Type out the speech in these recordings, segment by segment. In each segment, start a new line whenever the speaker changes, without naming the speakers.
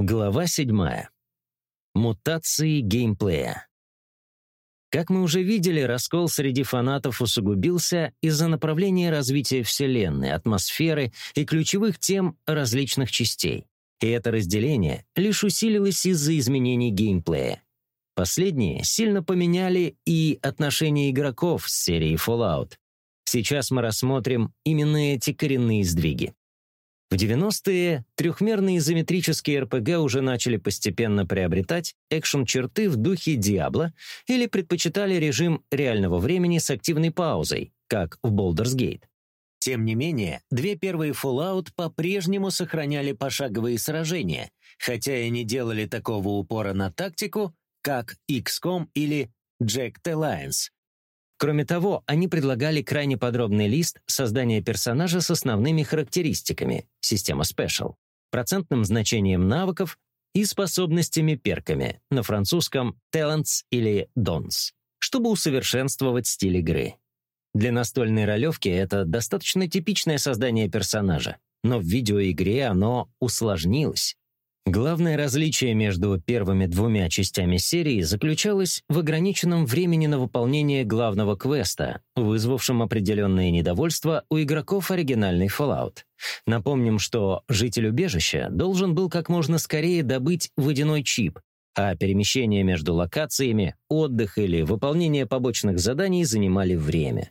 Глава 7. Мутации геймплея. Как мы уже видели, раскол среди фанатов усугубился из-за направления развития Вселенной, атмосферы и ключевых тем различных частей. И это разделение лишь усилилось из-за изменений геймплея. Последние сильно поменяли и отношение игроков с серией Fallout. Сейчас мы рассмотрим именно эти коренные сдвиги. В 90-е трехмерные изометрические РПГ уже начали постепенно приобретать экшн-черты в духе Диабло или предпочитали режим реального времени с активной паузой, как в Baldur's Gate. Тем не менее, две первые Fallout по-прежнему сохраняли пошаговые сражения, хотя и не делали такого упора на тактику, как XCOM или Jack the Lions, Кроме того, они предлагали крайне подробный лист создания персонажа с основными характеристиками — система Special, процентным значением навыков и способностями-перками, на французском «talents» или «dons», чтобы усовершенствовать стиль игры. Для настольной ролевки это достаточно типичное создание персонажа, но в видеоигре оно усложнилось. Главное различие между первыми двумя частями серии заключалось в ограниченном времени на выполнение главного квеста, вызвавшем определенное недовольство у игроков оригинальной Fallout. Напомним, что житель убежища должен был как можно скорее добыть водяной чип, а перемещение между локациями, отдых или выполнение побочных заданий занимали время.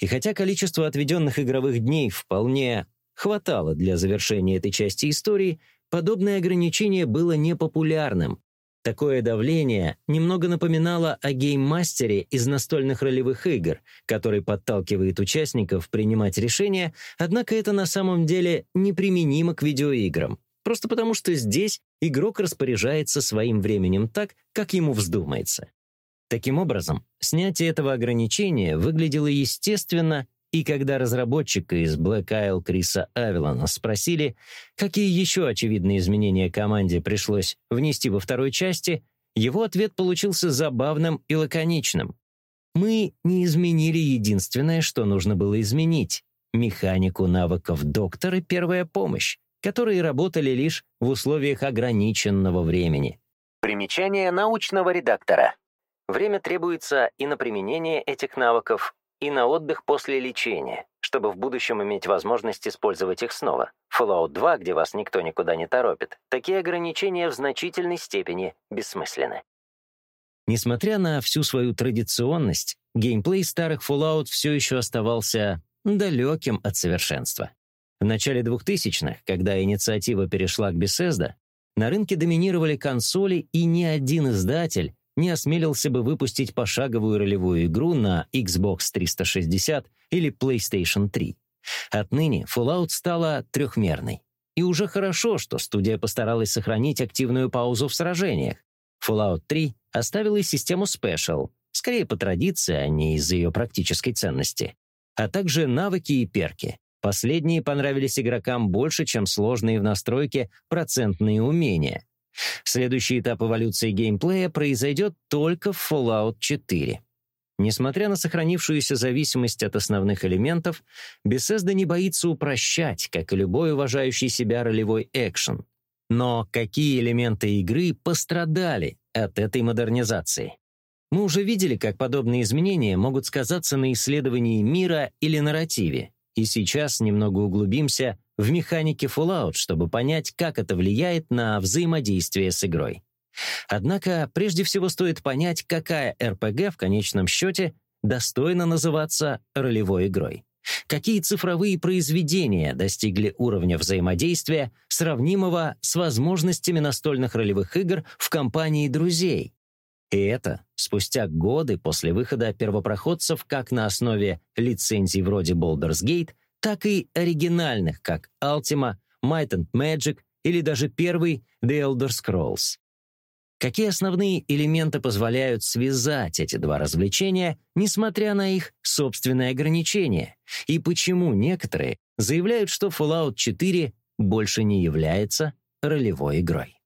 И хотя количество отведенных игровых дней вполне хватало для завершения этой части истории, Подобное ограничение было непопулярным. Такое давление немного напоминало о гейммастере из настольных ролевых игр, который подталкивает участников принимать решения, однако это на самом деле неприменимо к видеоиграм. Просто потому, что здесь игрок распоряжается своим временем так, как ему вздумается. Таким образом, снятие этого ограничения выглядело естественно и когда разработчика из Black Isle Криса Авелона спросили, какие еще очевидные изменения команде пришлось внести во второй части, его ответ получился забавным и лаконичным. «Мы не изменили единственное, что нужно было изменить — механику навыков доктора «Первая помощь», которые работали лишь в условиях ограниченного времени». Примечание научного редактора. Время требуется и на применение этих навыков, и на отдых после лечения, чтобы в будущем иметь возможность использовать их снова. Fallout 2, где вас никто никуда не торопит, такие ограничения в значительной степени бессмысленны. Несмотря на всю свою традиционность, геймплей старых Fallout все еще оставался далеким от совершенства. В начале 2000-х, когда инициатива перешла к Bethesda, на рынке доминировали консоли, и ни один издатель не осмелился бы выпустить пошаговую ролевую игру на Xbox 360 или PlayStation 3. Отныне Fallout стала трехмерной. И уже хорошо, что студия постаралась сохранить активную паузу в сражениях. Fallout 3 оставила и систему Special, скорее по традиции, а не из-за ее практической ценности, а также навыки и перки. Последние понравились игрокам больше, чем сложные в настройке процентные умения — Следующий этап эволюции геймплея произойдет только в Fallout 4. Несмотря на сохранившуюся зависимость от основных элементов, Bethesda не боится упрощать, как и любой уважающий себя ролевой экшен. Но какие элементы игры пострадали от этой модернизации? Мы уже видели, как подобные изменения могут сказаться на исследовании мира или нарративе, и сейчас немного углубимся в механике Fallout, чтобы понять, как это влияет на взаимодействие с игрой. Однако прежде всего стоит понять, какая RPG в конечном счете достойна называться ролевой игрой. Какие цифровые произведения достигли уровня взаимодействия, сравнимого с возможностями настольных ролевых игр в компании друзей. И это спустя годы после выхода первопроходцев как на основе лицензий вроде Baldur's Gate, так и оригинальных, как Ultima, Might and Magic или даже первый The Elder Scrolls. Какие основные элементы позволяют связать эти два развлечения, несмотря на их собственные ограничения? И почему некоторые заявляют, что Fallout 4 больше не является ролевой игрой?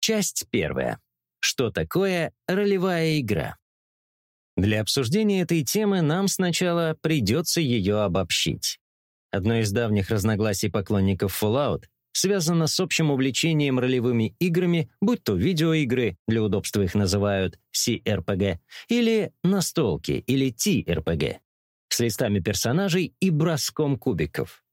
Часть первая. Что такое ролевая игра? Для обсуждения этой темы нам сначала придется ее обобщить. Одно из давних разногласий поклонников Fallout связано с общим увлечением ролевыми играми, будь то видеоигры, для удобства их называют CRPG, или настолки, или TRPG, с листами персонажей и броском кубиков.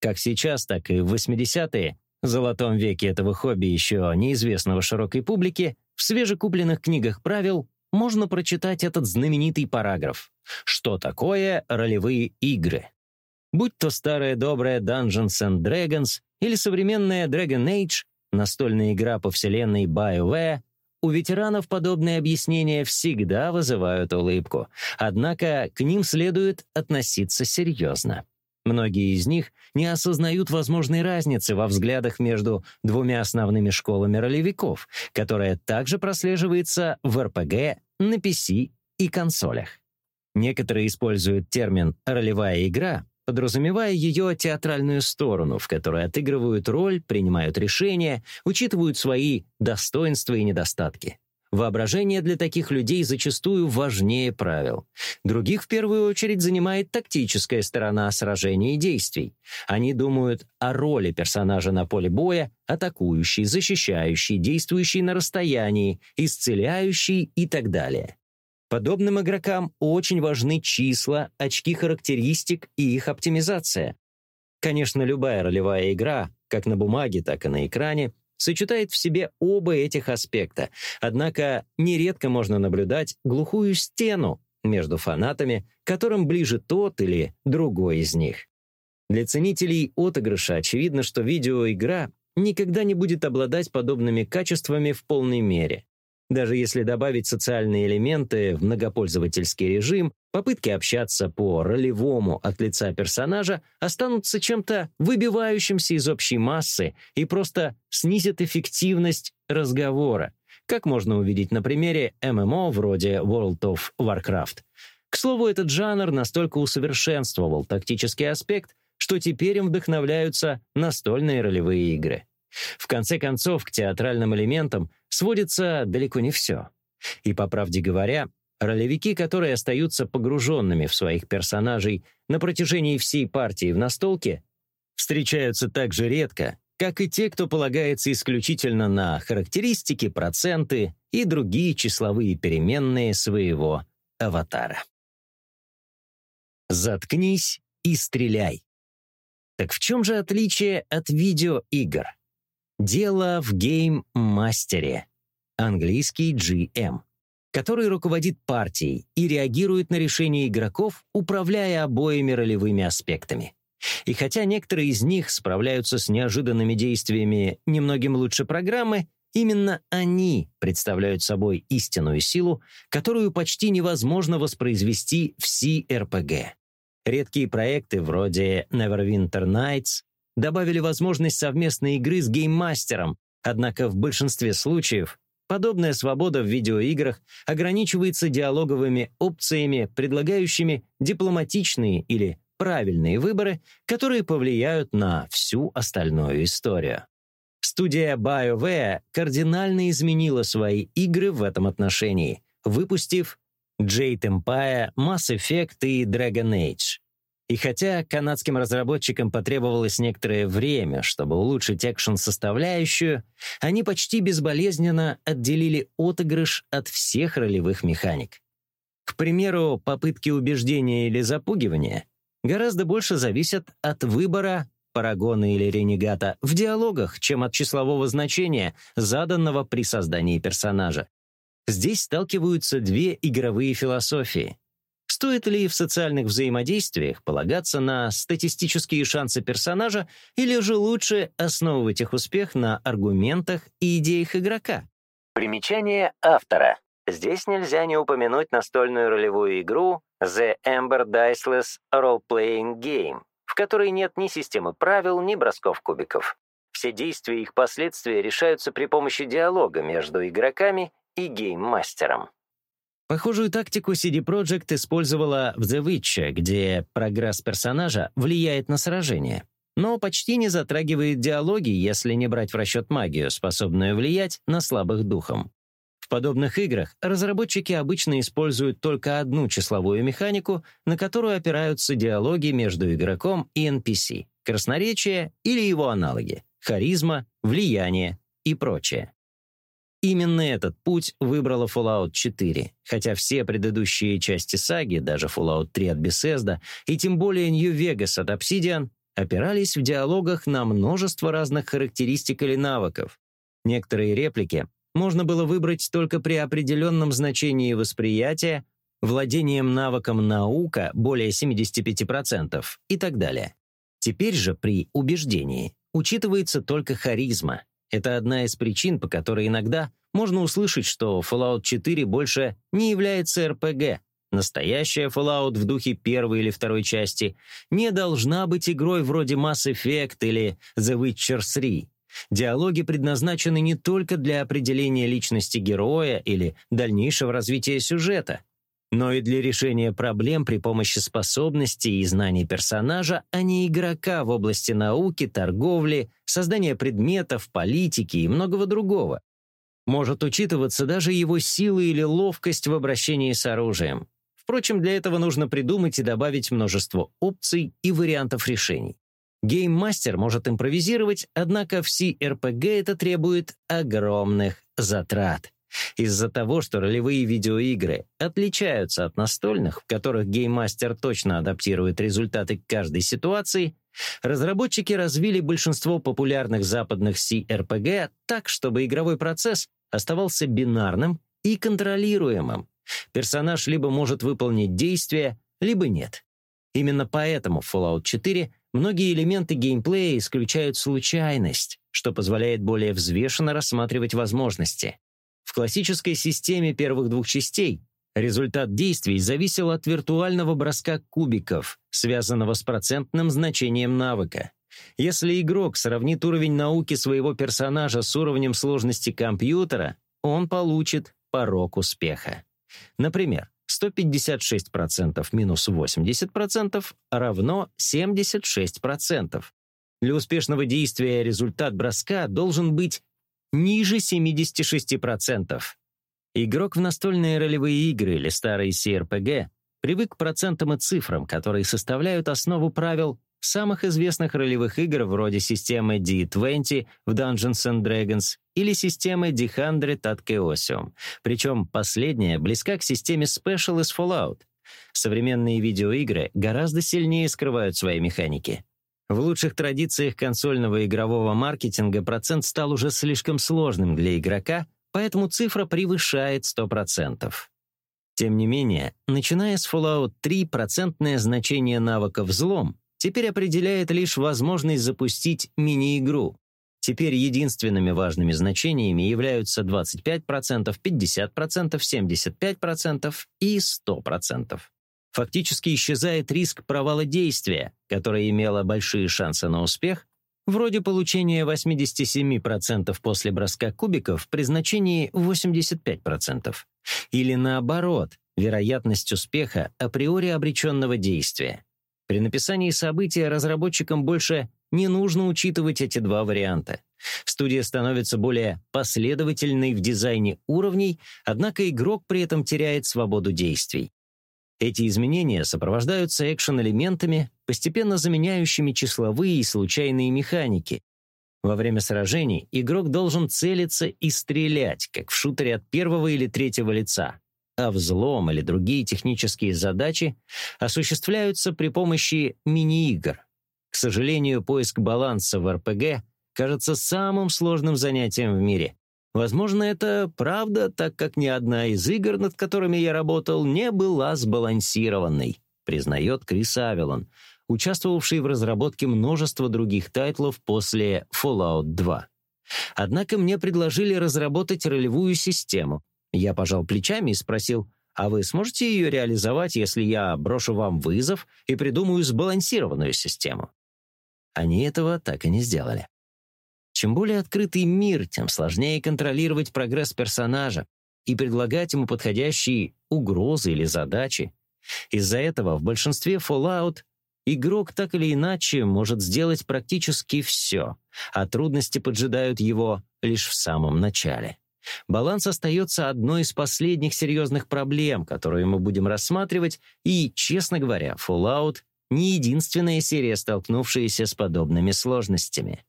Как сейчас, так и в 80-е, золотом веке этого хобби еще неизвестного широкой публике, в свежекупленных книгах правил можно прочитать этот знаменитый параграф «Что такое ролевые игры?». Будь то старая добрая Dungeons and Dragons или современная Dragon Age, настольная игра по вселенной BioWare, у ветеранов подобные объяснения всегда вызывают улыбку, однако к ним следует относиться серьезно. Многие из них не осознают возможной разницы во взглядах между двумя основными школами ролевиков, которая также прослеживается в РПГ, на PC и консолях. Некоторые используют термин «ролевая игра», подразумевая ее театральную сторону, в которой отыгрывают роль, принимают решения, учитывают свои достоинства и недостатки. Воображение для таких людей зачастую важнее правил. Других в первую очередь занимает тактическая сторона сражений и действий. Они думают о роли персонажа на поле боя, атакующий, защищающий, действующий на расстоянии, исцеляющий и так далее. Подобным игрокам очень важны числа, очки характеристик и их оптимизация. Конечно, любая ролевая игра, как на бумаге, так и на экране, сочетает в себе оба этих аспекта, однако нередко можно наблюдать глухую стену между фанатами, которым ближе тот или другой из них. Для ценителей отыгрыша очевидно, что видеоигра никогда не будет обладать подобными качествами в полной мере. Даже если добавить социальные элементы в многопользовательский режим, попытки общаться по ролевому от лица персонажа останутся чем-то выбивающимся из общей массы и просто снизят эффективность разговора, как можно увидеть на примере ММО вроде World of Warcraft. К слову, этот жанр настолько усовершенствовал тактический аспект, что теперь им вдохновляются настольные ролевые игры. В конце концов, к театральным элементам сводится далеко не все. И, по правде говоря, ролевики, которые остаются погруженными в своих персонажей на протяжении всей партии в настолке, встречаются так же редко, как и те, кто полагается исключительно на характеристики, проценты и другие числовые переменные своего аватара. Заткнись и стреляй. Так в чем же отличие от видеоигр? Дело в гейм-мастере, английский GM, который руководит партией и реагирует на решения игроков, управляя обоими ролевыми аспектами. И хотя некоторые из них справляются с неожиданными действиями немногим лучше программы, именно они представляют собой истинную силу, которую почти невозможно воспроизвести в CRPG. Редкие проекты вроде Neverwinter Nights добавили возможность совместной игры с гейммастером, однако в большинстве случаев подобная свобода в видеоиграх ограничивается диалоговыми опциями, предлагающими дипломатичные или правильные выборы, которые повлияют на всю остальную историю. Студия BioWare кардинально изменила свои игры в этом отношении, выпустив Jade Empire, Mass Effect и Dragon Age. И хотя канадским разработчикам потребовалось некоторое время, чтобы улучшить экшн-составляющую, они почти безболезненно отделили отыгрыш от всех ролевых механик. К примеру, попытки убеждения или запугивания гораздо больше зависят от выбора парагона или ренегата в диалогах, чем от числового значения, заданного при создании персонажа. Здесь сталкиваются две игровые философии — Стоит ли в социальных взаимодействиях полагаться на статистические шансы персонажа или же лучше основывать их успех на аргументах и идеях игрока? Примечание автора. Здесь нельзя не упомянуть настольную ролевую игру The Ember Diceless Role Playing Game, в которой нет ни системы правил, ни бросков кубиков. Все действия и их последствия решаются при помощи диалога между игроками и гейммастером. Похожую тактику CD Projekt использовала в The Witcher, где прогресс персонажа влияет на сражение, но почти не затрагивает диалоги, если не брать в расчет магию, способную влиять на слабых духом. В подобных играх разработчики обычно используют только одну числовую механику, на которую опираются диалоги между игроком и NPC, красноречие или его аналоги, харизма, влияние и прочее. Именно этот путь выбрала Fallout 4, хотя все предыдущие части саги, даже Fallout 3 от Bethesda и тем более New Vegas от Obsidian, опирались в диалогах на множество разных характеристик или навыков. Некоторые реплики можно было выбрать только при определенном значении восприятия, владением навыком наука более 75% и так далее. Теперь же при убеждении учитывается только харизма. Это одна из причин, по которой иногда можно услышать, что Fallout 4 больше не является RPG. Настоящая Fallout в духе первой или второй части не должна быть игрой вроде Mass Effect или The Witcher 3. Диалоги предназначены не только для определения личности героя или дальнейшего развития сюжета, но и для решения проблем при помощи способностей и знаний персонажа, а не игрока в области науки, торговли, создания предметов, политики и многого другого. Может учитываться даже его сила или ловкость в обращении с оружием. Впрочем, для этого нужно придумать и добавить множество опций и вариантов решений. Гейммастер может импровизировать, однако в CRPG это требует огромных затрат. Из-за того, что ролевые видеоигры отличаются от настольных, в которых гейммастер точно адаптирует результаты к каждой ситуации, разработчики развили большинство популярных западных CRPG так, чтобы игровой процесс оставался бинарным и контролируемым. Персонаж либо может выполнить действие, либо нет. Именно поэтому в Fallout 4 многие элементы геймплея исключают случайность, что позволяет более взвешенно рассматривать возможности. В классической системе первых двух частей результат действий зависел от виртуального броска кубиков, связанного с процентным значением навыка. Если игрок сравнит уровень науки своего персонажа с уровнем сложности компьютера, он получит порог успеха. Например, 156% минус 80% равно 76%. Для успешного действия результат броска должен быть ниже 76%. Игрок в настольные ролевые игры или старые CRPG привык к процентам и цифрам, которые составляют основу правил самых известных ролевых игр вроде системы D20 в Dungeons and Dragons или системы D100 от Chaosium. Причем последняя близка к системе Special из Fallout. Современные видеоигры гораздо сильнее скрывают свои механики. В лучших традициях консольного игрового маркетинга процент стал уже слишком сложным для игрока, поэтому цифра превышает 100%. Тем не менее, начиная с Fallout 3, процентное значение навыков «взлом» теперь определяет лишь возможность запустить мини-игру. Теперь единственными важными значениями являются 25%, 50%, 75% и 100%. Фактически исчезает риск провала действия, которое имело большие шансы на успех, вроде получения 87% после броска кубиков при значении 85%. Или наоборот, вероятность успеха априори обреченного действия. При написании события разработчикам больше не нужно учитывать эти два варианта. Студия становится более последовательной в дизайне уровней, однако игрок при этом теряет свободу действий. Эти изменения сопровождаются экшен-элементами, постепенно заменяющими числовые и случайные механики. Во время сражений игрок должен целиться и стрелять, как в шутере от первого или третьего лица, а взлом или другие технические задачи осуществляются при помощи мини-игр. К сожалению, поиск баланса в РПГ кажется самым сложным занятием в мире. Возможно, это правда, так как ни одна из игр, над которыми я работал, не была сбалансированной, признает Крис Авелон, участвовавший в разработке множества других тайтлов после Fallout 2. Однако мне предложили разработать ролевую систему. Я пожал плечами и спросил, а вы сможете ее реализовать, если я брошу вам вызов и придумаю сбалансированную систему? Они этого так и не сделали. Чем более открытый мир, тем сложнее контролировать прогресс персонажа и предлагать ему подходящие угрозы или задачи. Из-за этого в большинстве Fallout игрок так или иначе может сделать практически все, а трудности поджидают его лишь в самом начале. Баланс остается одной из последних серьезных проблем, которую мы будем рассматривать, и, честно говоря, Fallout — не единственная серия, столкнувшаяся с подобными сложностями.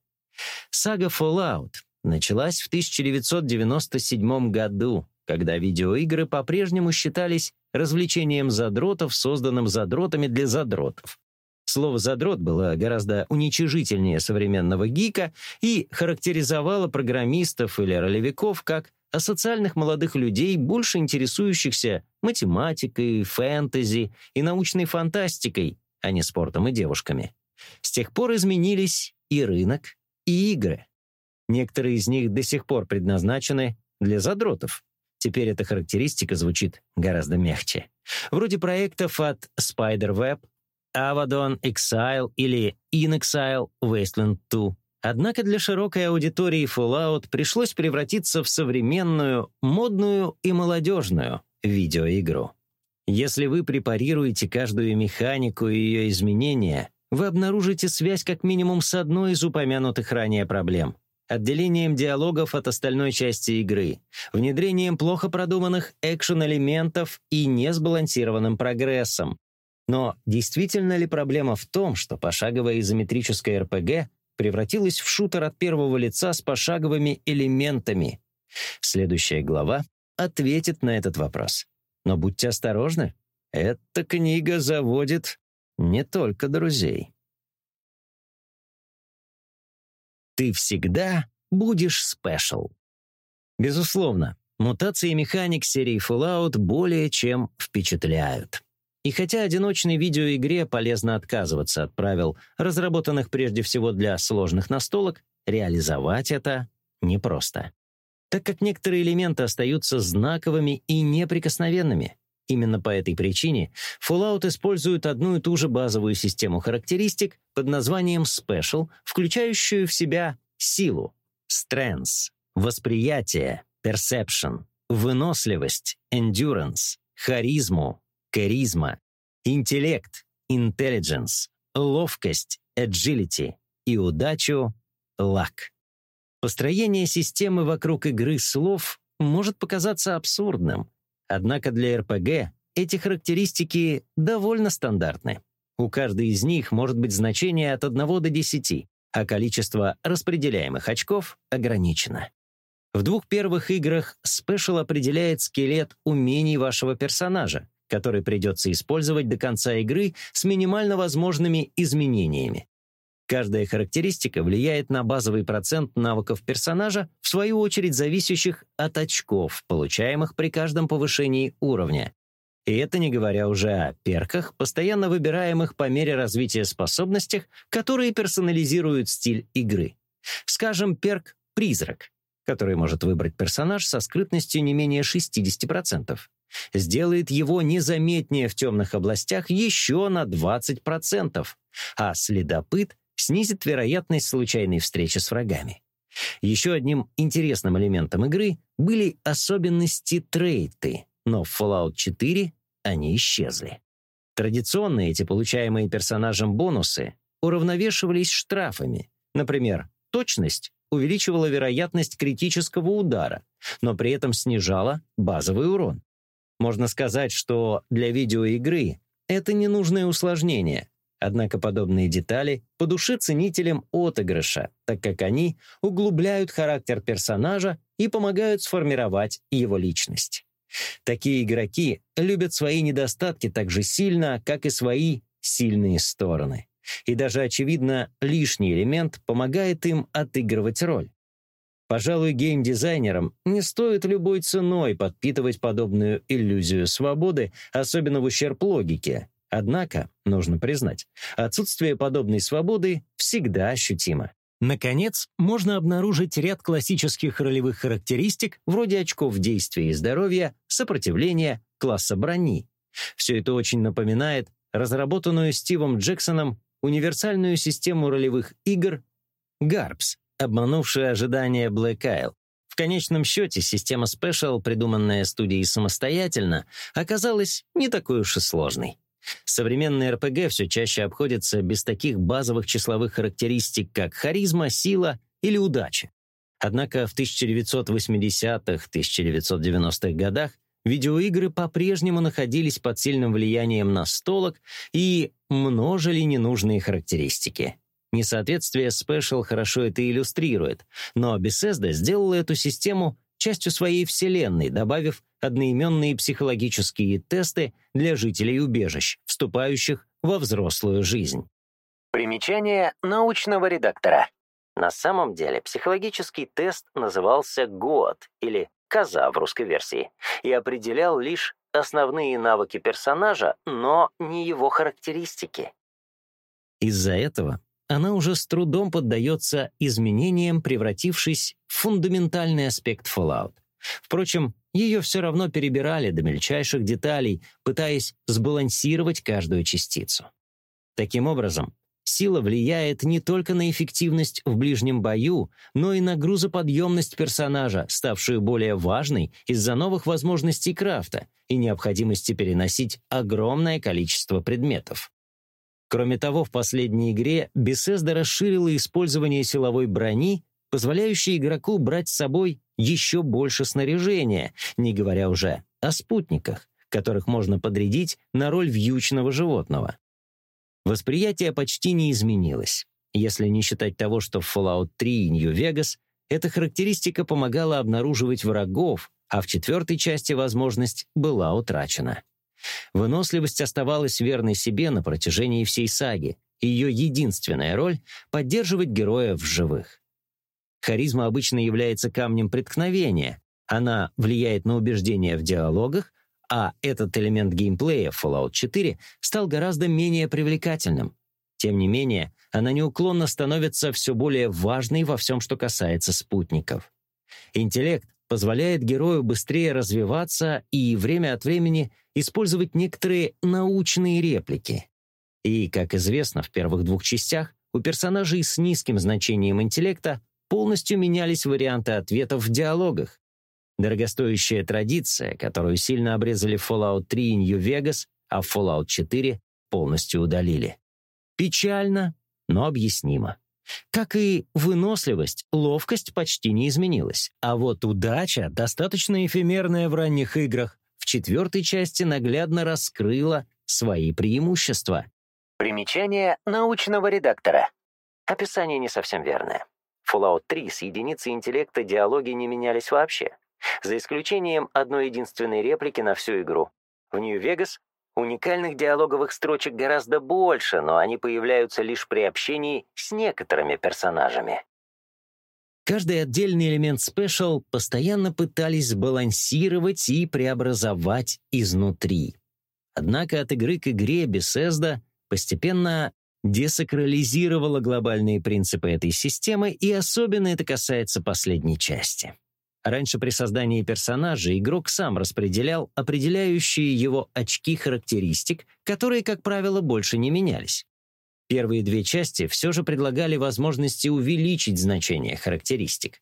Сага Fallout началась в 1997 году, когда видеоигры по-прежнему считались развлечением задротов, созданным задротами для задротов. Слово «задрот» было гораздо уничижительнее современного гика и характеризовало программистов или ролевиков как асоциальных молодых людей, больше интересующихся математикой, фэнтези и научной фантастикой, а не спортом и девушками. С тех пор изменились и рынок, и игры. Некоторые из них до сих пор предназначены для задротов. Теперь эта характеристика звучит гораздо мягче. Вроде проектов от Spiderweb, Avadon Exile или In Exile Wasteland 2. Однако для широкой аудитории Fallout пришлось превратиться в современную, модную и молодежную видеоигру. Если вы препарируете каждую механику и ее изменения, вы обнаружите связь как минимум с одной из упомянутых ранее проблем — отделением диалогов от остальной части игры, внедрением плохо продуманных экшен-элементов и несбалансированным прогрессом, но действительно ли проблема в том, что пошаговая изометрическая РПГ превратилась в шутер от первого лица с пошаговыми элементами? Следующая глава ответит на этот вопрос. Но будьте осторожны, эта книга заводит не только друзей. Ты всегда будешь спешл. Безусловно, мутации механик серии Fallout более чем впечатляют. И хотя одиночной видеоигре полезно отказываться от правил, разработанных прежде всего для сложных настолок, реализовать это непросто. Так как некоторые элементы остаются знаковыми и неприкосновенными. Именно по этой причине Fallout использует одну и ту же базовую систему характеристик под названием Special, включающую в себя силу, strength, восприятие, perception, выносливость, endurance, харизму, Каризма, интеллект, intelligence, ловкость, agility и удачу, luck. Построение системы вокруг игры слов может показаться абсурдным, однако для РПГ эти характеристики довольно стандартны. У каждой из них может быть значение от 1 до 10, а количество распределяемых очков ограничено. В двух первых играх Special определяет скелет умений вашего персонажа, который придется использовать до конца игры с минимально возможными изменениями. Каждая характеристика влияет на базовый процент навыков персонажа, в свою очередь зависящих от очков, получаемых при каждом повышении уровня. И это не говоря уже о перках, постоянно выбираемых по мере развития способностях, которые персонализируют стиль игры. Скажем, перк «Призрак», который может выбрать персонаж со скрытностью не менее 60% сделает его незаметнее в темных областях еще на 20%, а следопыт снизит вероятность случайной встречи с врагами. Еще одним интересным элементом игры были особенности трейты, но в Fallout 4 они исчезли. Традиционно эти получаемые персонажем бонусы уравновешивались штрафами. Например, точность увеличивала вероятность критического удара, но при этом снижала базовый урон. Можно сказать, что для видеоигры это ненужное усложнение, однако подобные детали по душе ценителям отыгрыша, так как они углубляют характер персонажа и помогают сформировать его личность. Такие игроки любят свои недостатки так же сильно, как и свои сильные стороны. И даже, очевидно, лишний элемент помогает им отыгрывать роль. Пожалуй, геймдизайнерам не стоит любой ценой подпитывать подобную иллюзию свободы, особенно в ущерб логике. Однако, нужно признать, отсутствие подобной свободы всегда ощутимо. Наконец, можно обнаружить ряд классических ролевых характеристик, вроде очков действия и здоровья, сопротивления, класса брони. Все это очень напоминает разработанную Стивом Джексоном универсальную систему ролевых игр GARPS обманувшая ожидания Black Isle. В конечном счете, система Special, придуманная студией самостоятельно, оказалась не такой уж и сложной. Современные РПГ все чаще обходятся без таких базовых числовых характеристик, как харизма, сила или удача. Однако в 1980-1990-х годах видеоигры по-прежнему находились под сильным влиянием настолок и множили ненужные характеристики. Несоответствие Special хорошо это иллюстрирует, но Bethesda сделала эту систему частью своей вселенной, добавив одноименные психологические тесты для жителей убежищ, вступающих во взрослую жизнь. Примечание научного редактора. На самом деле психологический тест назывался «ГОД» или «Коза» в русской версии и определял лишь основные навыки персонажа, но не его характеристики. Из-за этого она уже с трудом поддается изменениям, превратившись в фундаментальный аспект Fallout. Впрочем, ее все равно перебирали до мельчайших деталей, пытаясь сбалансировать каждую частицу. Таким образом, сила влияет не только на эффективность в ближнем бою, но и на грузоподъемность персонажа, ставшую более важной из-за новых возможностей крафта и необходимости переносить огромное количество предметов. Кроме того, в последней игре Bethesda расширила использование силовой брони, позволяющей игроку брать с собой еще больше снаряжения, не говоря уже о спутниках, которых можно подрядить на роль вьючного животного. Восприятие почти не изменилось, если не считать того, что в Fallout 3 и New Vegas эта характеристика помогала обнаруживать врагов, а в четвертой части возможность была утрачена. Выносливость оставалась верной себе на протяжении всей саги, ее единственная роль — поддерживать героя в живых. Харизма обычно является камнем преткновения, она влияет на убеждения в диалогах, а этот элемент геймплея в Fallout 4 стал гораздо менее привлекательным. Тем не менее, она неуклонно становится все более важной во всем, что касается спутников. Интеллект позволяет герою быстрее развиваться и время от времени использовать некоторые научные реплики. И, как известно, в первых двух частях у персонажей с низким значением интеллекта полностью менялись варианты ответов в диалогах. Дорогостоящая традиция, которую сильно обрезали Fallout 3 и New Vegas, а Fallout 4 полностью удалили. Печально, но объяснимо. Как и выносливость, ловкость почти не изменилась. А вот удача, достаточно эфемерная в ранних играх, в четвертой части наглядно раскрыла свои преимущества. Примечание научного редактора. Описание не совсем верное. Fallout 3 с единицей интеллекта диалоги не менялись вообще, за исключением одной единственной реплики на всю игру. В Нью-Вегас Уникальных диалоговых строчек гораздо больше, но они появляются лишь при общении с некоторыми персонажами. Каждый отдельный элемент Special постоянно пытались сбалансировать и преобразовать изнутри. Однако от игры к игре Bethesda постепенно десакрализировала глобальные принципы этой системы, и особенно это касается последней части. Раньше при создании персонажа игрок сам распределял определяющие его очки характеристик, которые, как правило, больше не менялись. Первые две части все же предлагали возможности увеличить значение характеристик.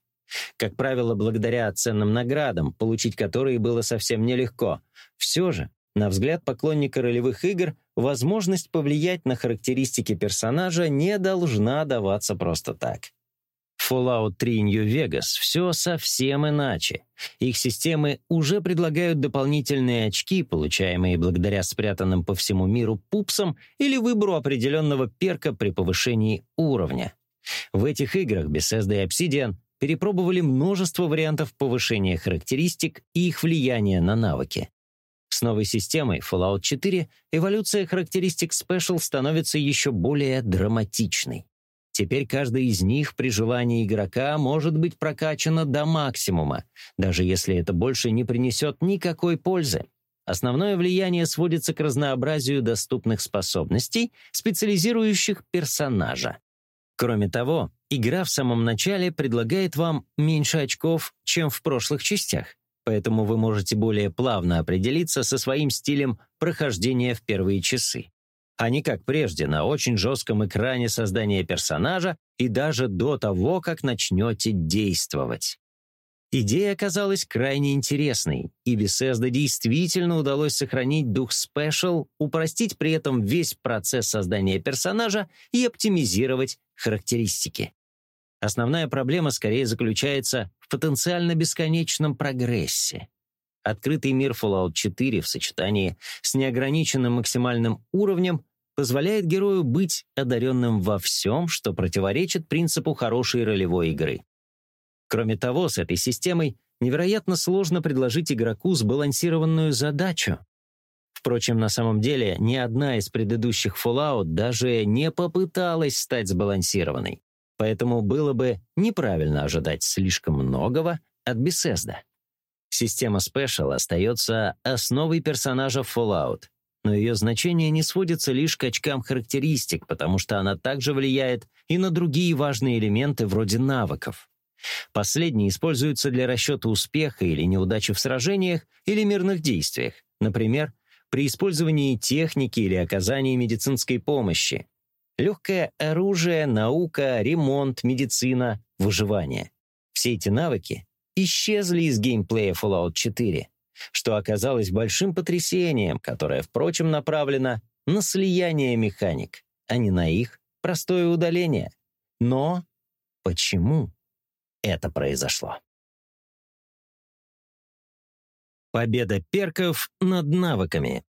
Как правило, благодаря ценным наградам, получить которые было совсем нелегко. Все же, на взгляд поклонника ролевых игр, возможность повлиять на характеристики персонажа не должна даваться просто так. Fallout 3 New Vegas все совсем иначе. Их системы уже предлагают дополнительные очки, получаемые благодаря спрятанным по всему миру пупсам или выбору определенного перка при повышении уровня. В этих играх Bethesda и Obsidian перепробовали множество вариантов повышения характеристик и их влияния на навыки. С новой системой Fallout 4 эволюция характеристик Special становится еще более драматичной. Теперь каждая из них при желании игрока может быть прокачана до максимума, даже если это больше не принесет никакой пользы. Основное влияние сводится к разнообразию доступных способностей, специализирующих персонажа. Кроме того, игра в самом начале предлагает вам меньше очков, чем в прошлых частях, поэтому вы можете более плавно определиться со своим стилем прохождения в первые часы а не как прежде на очень жестком экране создания персонажа и даже до того, как начнете действовать. Идея оказалась крайне интересной, и Bethesda действительно удалось сохранить дух Special, упростить при этом весь процесс создания персонажа и оптимизировать характеристики. Основная проблема скорее заключается в потенциально бесконечном прогрессе. Открытый мир Fallout 4 в сочетании с неограниченным максимальным уровнем позволяет герою быть одаренным во всем, что противоречит принципу хорошей ролевой игры. Кроме того, с этой системой невероятно сложно предложить игроку сбалансированную задачу. Впрочем, на самом деле, ни одна из предыдущих Fallout даже не попыталась стать сбалансированной. Поэтому было бы неправильно ожидать слишком многого от Bethesda. Система Special остается основой персонажа Fallout, но ее значение не сводится лишь к очкам характеристик, потому что она также влияет и на другие важные элементы вроде навыков. Последние используются для расчета успеха или неудачи в сражениях или мирных действиях, например, при использовании техники или оказании медицинской помощи, Легкое оружие, наука, ремонт, медицина, выживание. Все эти навыки исчезли из геймплея Fallout 4, что оказалось большим потрясением, которое, впрочем, направлено на слияние механик, а не на их простое удаление. Но почему это произошло? Победа перков над навыками.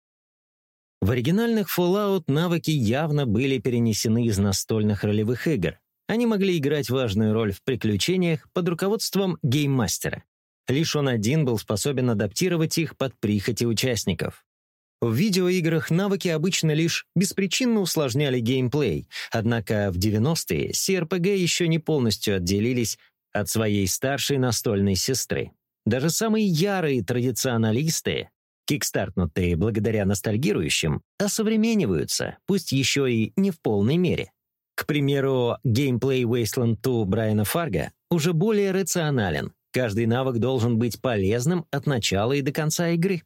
В оригинальных Fallout навыки явно были перенесены из настольных ролевых игр. Они могли играть важную роль в приключениях под руководством гейммастера. Лишь он один был способен адаптировать их под прихоти участников. В видеоиграх навыки обычно лишь беспричинно усложняли геймплей, однако в 90-е CRPG еще не полностью отделились от своей старшей настольной сестры. Даже самые ярые традиционалисты кикстартнутые благодаря ностальгирующим, осовремениваются, пусть еще и не в полной мере. К примеру, геймплей Wasteland 2 Брайана Фарга уже более рационален. Каждый навык должен быть полезным от начала и до конца игры.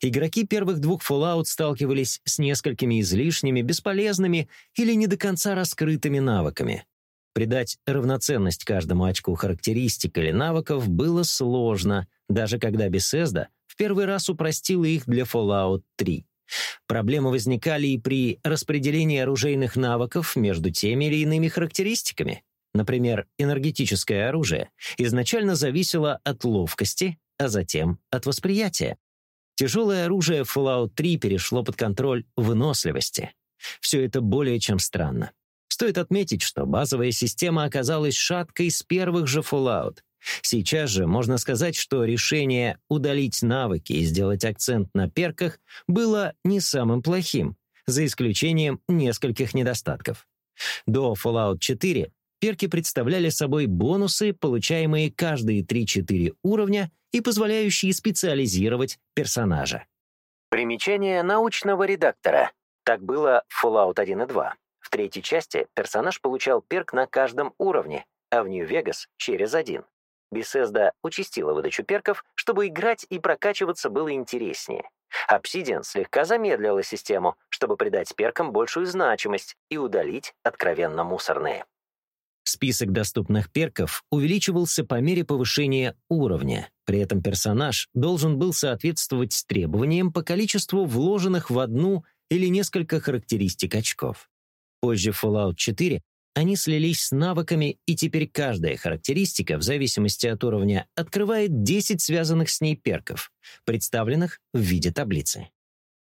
Игроки первых двух Fallout сталкивались с несколькими излишними, бесполезными или не до конца раскрытыми навыками. Придать равноценность каждому очку характеристик или навыков было сложно, даже когда Bethesda в первый раз упростила их для Fallout 3. Проблемы возникали и при распределении оружейных навыков между теми или иными характеристиками. Например, энергетическое оружие изначально зависело от ловкости, а затем от восприятия. Тяжелое оружие Fallout 3 перешло под контроль выносливости. Все это более чем странно. Стоит отметить, что базовая система оказалась шаткой с первых же Fallout. Сейчас же можно сказать, что решение удалить навыки и сделать акцент на перках было не самым плохим, за исключением нескольких недостатков. До Fallout 4 перки представляли собой бонусы, получаемые каждые 3-4 уровня и позволяющие специализировать персонажа. Примечание научного редактора. Так было в Fallout 1 и 2. В третьей части персонаж получал перк на каждом уровне, а в Нью-Вегас — через один. Bethesda участила выдачу перков, чтобы играть и прокачиваться было интереснее. Obsidian слегка замедлила систему, чтобы придать перкам большую значимость и удалить откровенно мусорные. Список доступных перков увеличивался по мере повышения уровня. При этом персонаж должен был соответствовать требованиям по количеству вложенных в одну или несколько характеристик очков. Позже Fallout 4 они слились с навыками, и теперь каждая характеристика, в зависимости от уровня, открывает 10 связанных с ней перков, представленных в виде таблицы.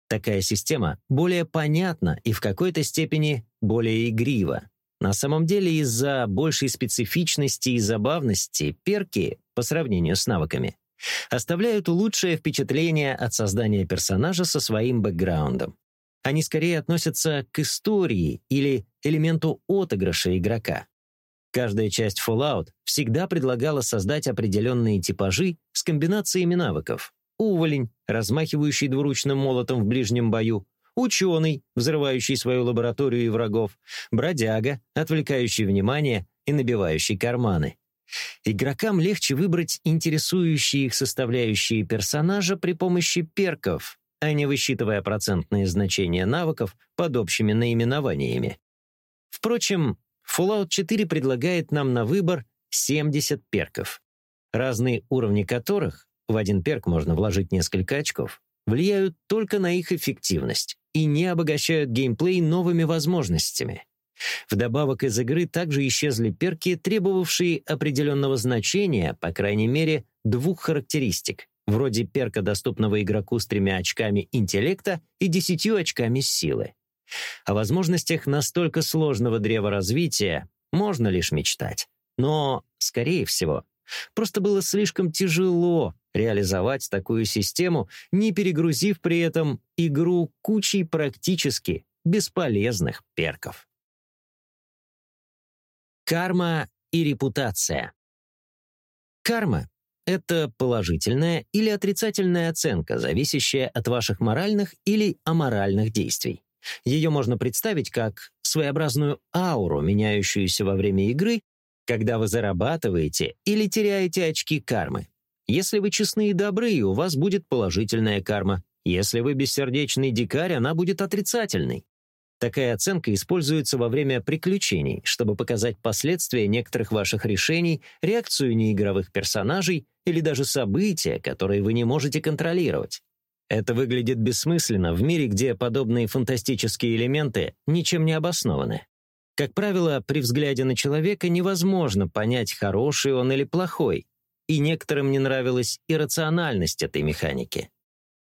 Такая система более понятна и в какой-то степени более игрива. На самом деле из-за большей специфичности и забавности перки, по сравнению с навыками, оставляют лучшее впечатление от создания персонажа со своим бэкграундом. Они скорее относятся к истории или элементу отыгрыша игрока. Каждая часть Fallout всегда предлагала создать определенные типажи с комбинациями навыков. Уволень, размахивающий двуручным молотом в ближнем бою, ученый, взрывающий свою лабораторию и врагов, бродяга, отвлекающий внимание и набивающий карманы. Игрокам легче выбрать интересующие их составляющие персонажа при помощи перков, а не высчитывая процентные значения навыков под общими наименованиями. Впрочем, Fallout 4 предлагает нам на выбор 70 перков, разные уровни которых, в один перк можно вложить несколько очков, влияют только на их эффективность и не обогащают геймплей новыми возможностями. Вдобавок из игры также исчезли перки, требовавшие определенного значения, по крайней мере, двух характеристик, вроде перка, доступного игроку с тремя очками интеллекта и десятью очками силы. О возможностях настолько сложного древа развития можно лишь мечтать. Но, скорее всего, просто было слишком тяжело реализовать такую систему, не перегрузив при этом игру кучей практически бесполезных перков. Карма и репутация. Карма — это положительная или отрицательная оценка, зависящая от ваших моральных или аморальных действий. Ее можно представить как своеобразную ауру, меняющуюся во время игры, когда вы зарабатываете или теряете очки кармы. Если вы честны и добры, у вас будет положительная карма. Если вы бессердечный дикарь, она будет отрицательной. Такая оценка используется во время приключений, чтобы показать последствия некоторых ваших решений, реакцию неигровых персонажей или даже события, которые вы не можете контролировать. Это выглядит бессмысленно в мире, где подобные фантастические элементы ничем не обоснованы. Как правило, при взгляде на человека невозможно понять, хороший он или плохой, и некоторым не нравилась иррациональность этой механики.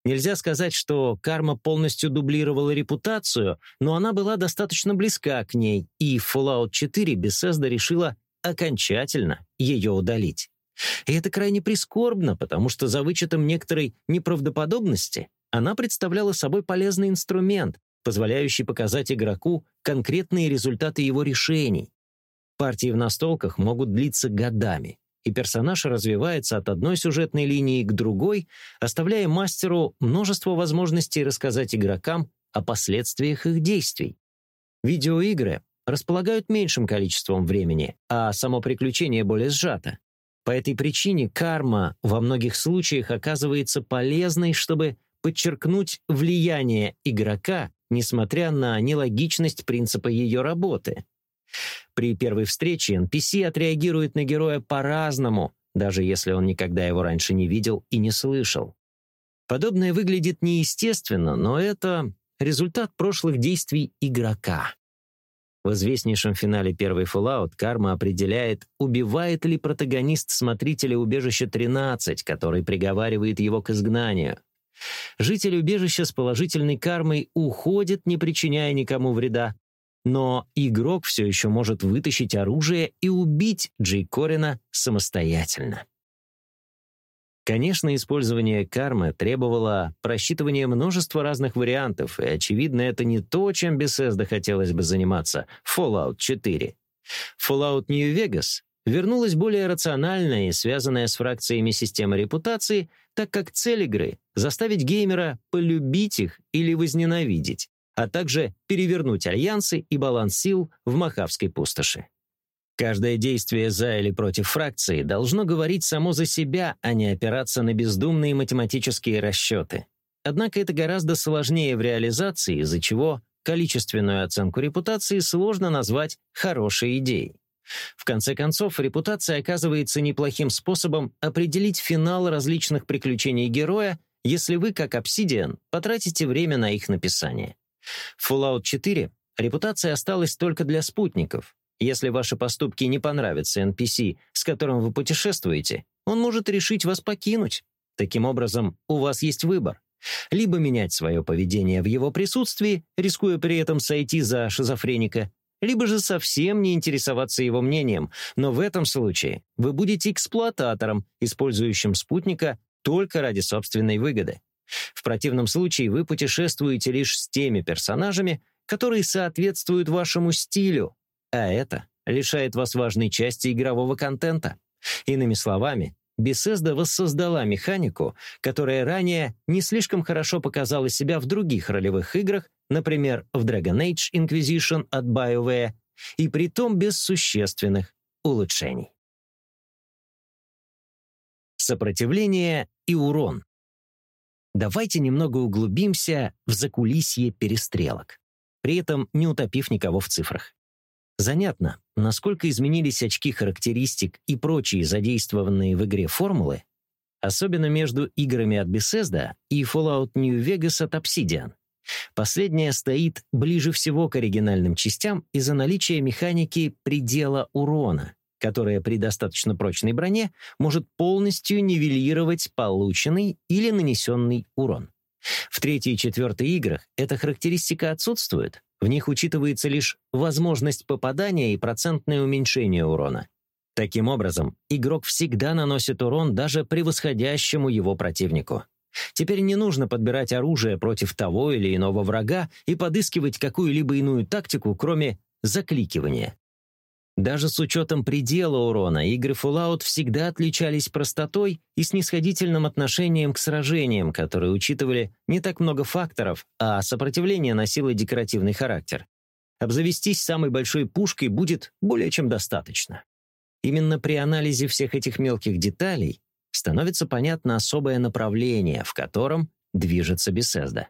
Нельзя сказать, что карма полностью дублировала репутацию, но она была достаточно близка к ней, и Fallout 4 Bethesda решила окончательно ее удалить. И это крайне прискорбно, потому что за вычетом некоторой неправдоподобности она представляла собой полезный инструмент, позволяющий показать игроку конкретные результаты его решений. Партии в настолках могут длиться годами, и персонаж развивается от одной сюжетной линии к другой, оставляя мастеру множество возможностей рассказать игрокам о последствиях их действий. Видеоигры располагают меньшим количеством времени, а само приключение более сжато. По этой причине карма во многих случаях оказывается полезной, чтобы подчеркнуть влияние игрока, несмотря на нелогичность принципа ее работы. При первой встрече NPC отреагирует на героя по-разному, даже если он никогда его раньше не видел и не слышал. Подобное выглядит неестественно, но это результат прошлых действий игрока. В известнейшем финале первой Fallout карма определяет, убивает ли протагонист смотрителя убежища 13, который приговаривает его к изгнанию. Житель убежища с положительной кармой уходит, не причиняя никому вреда, но игрок все еще может вытащить оружие и убить Джей Корина самостоятельно. Конечно, использование кармы требовало просчитывания множества разных вариантов, и, очевидно, это не то, чем Bethesda хотелось бы заниматься Fallout 4. Fallout New Vegas вернулась более рациональная и связанная с фракциями система репутации, так как цель игры — заставить геймера полюбить их или возненавидеть, а также перевернуть альянсы и баланс сил в Махавской пустоши. Каждое действие за или против фракции должно говорить само за себя, а не опираться на бездумные математические расчеты. Однако это гораздо сложнее в реализации, из-за чего количественную оценку репутации сложно назвать хорошей идеей. В конце концов, репутация оказывается неплохим способом определить финал различных приключений героя, если вы, как Obsidian, потратите время на их написание. В Fallout 4 репутация осталась только для спутников, если ваши поступки не понравятся NPC, с которым вы путешествуете, он может решить вас покинуть. Таким образом, у вас есть выбор. Либо менять свое поведение в его присутствии, рискуя при этом сойти за шизофреника, либо же совсем не интересоваться его мнением, но в этом случае вы будете эксплуататором, использующим спутника только ради собственной выгоды. В противном случае вы путешествуете лишь с теми персонажами, которые соответствуют вашему стилю, а это лишает вас важной части игрового контента. Иными словами, Bethesda воссоздала механику, которая ранее не слишком хорошо показала себя в других ролевых играх, например, в Dragon Age Inquisition от BioWare, и притом без существенных улучшений. Сопротивление и урон. Давайте немного углубимся в закулисье перестрелок, при этом не утопив никого в цифрах. Занятно, насколько изменились очки характеристик и прочие задействованные в игре формулы, особенно между играми от Bethesda и Fallout New Vegas от Obsidian. Последняя стоит ближе всего к оригинальным частям из-за наличия механики предела урона, которая при достаточно прочной броне может полностью нивелировать полученный или нанесенный урон. В третьей и четвертой играх эта характеристика отсутствует, в них учитывается лишь возможность попадания и процентное уменьшение урона. Таким образом, игрок всегда наносит урон даже превосходящему его противнику. Теперь не нужно подбирать оружие против того или иного врага и подыскивать какую-либо иную тактику, кроме закликивания. Даже с учетом предела урона, игры Fallout всегда отличались простотой и снисходительным отношением к сражениям, которые учитывали не так много факторов, а сопротивление носило декоративный характер. Обзавестись самой большой пушкой будет более чем достаточно. Именно при анализе всех этих мелких деталей становится понятно особое направление, в котором движется Bethesda.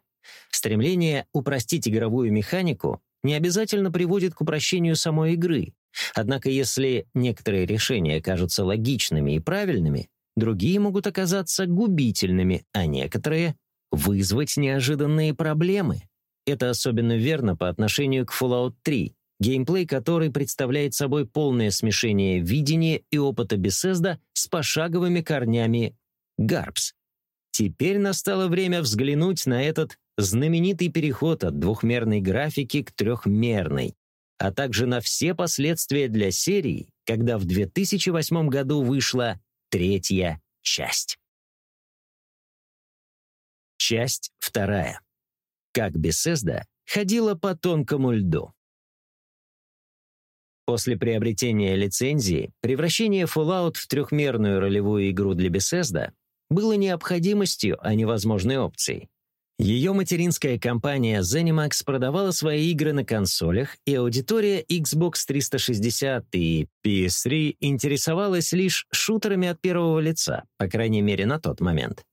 Стремление упростить игровую механику не обязательно приводит к упрощению самой игры. Однако если некоторые решения кажутся логичными и правильными, другие могут оказаться губительными, а некоторые — вызвать неожиданные проблемы. Это особенно верно по отношению к Fallout 3, геймплей который представляет собой полное смешение видения и опыта Bethesda с пошаговыми корнями GARPS. Теперь настало время взглянуть на этот знаменитый переход от двухмерной графики к трехмерной, а также на все последствия для серии, когда в 2008 году вышла третья часть. Часть вторая. Как Bethesda ходила по тонкому льду. После приобретения лицензии, превращение Fallout в трехмерную ролевую игру для Bethesda было необходимостью, а не возможной опцией. Ее материнская компания ZeniMax продавала свои игры на консолях, и аудитория Xbox 360 и PS3 интересовалась лишь шутерами от первого лица, по крайней мере на тот момент.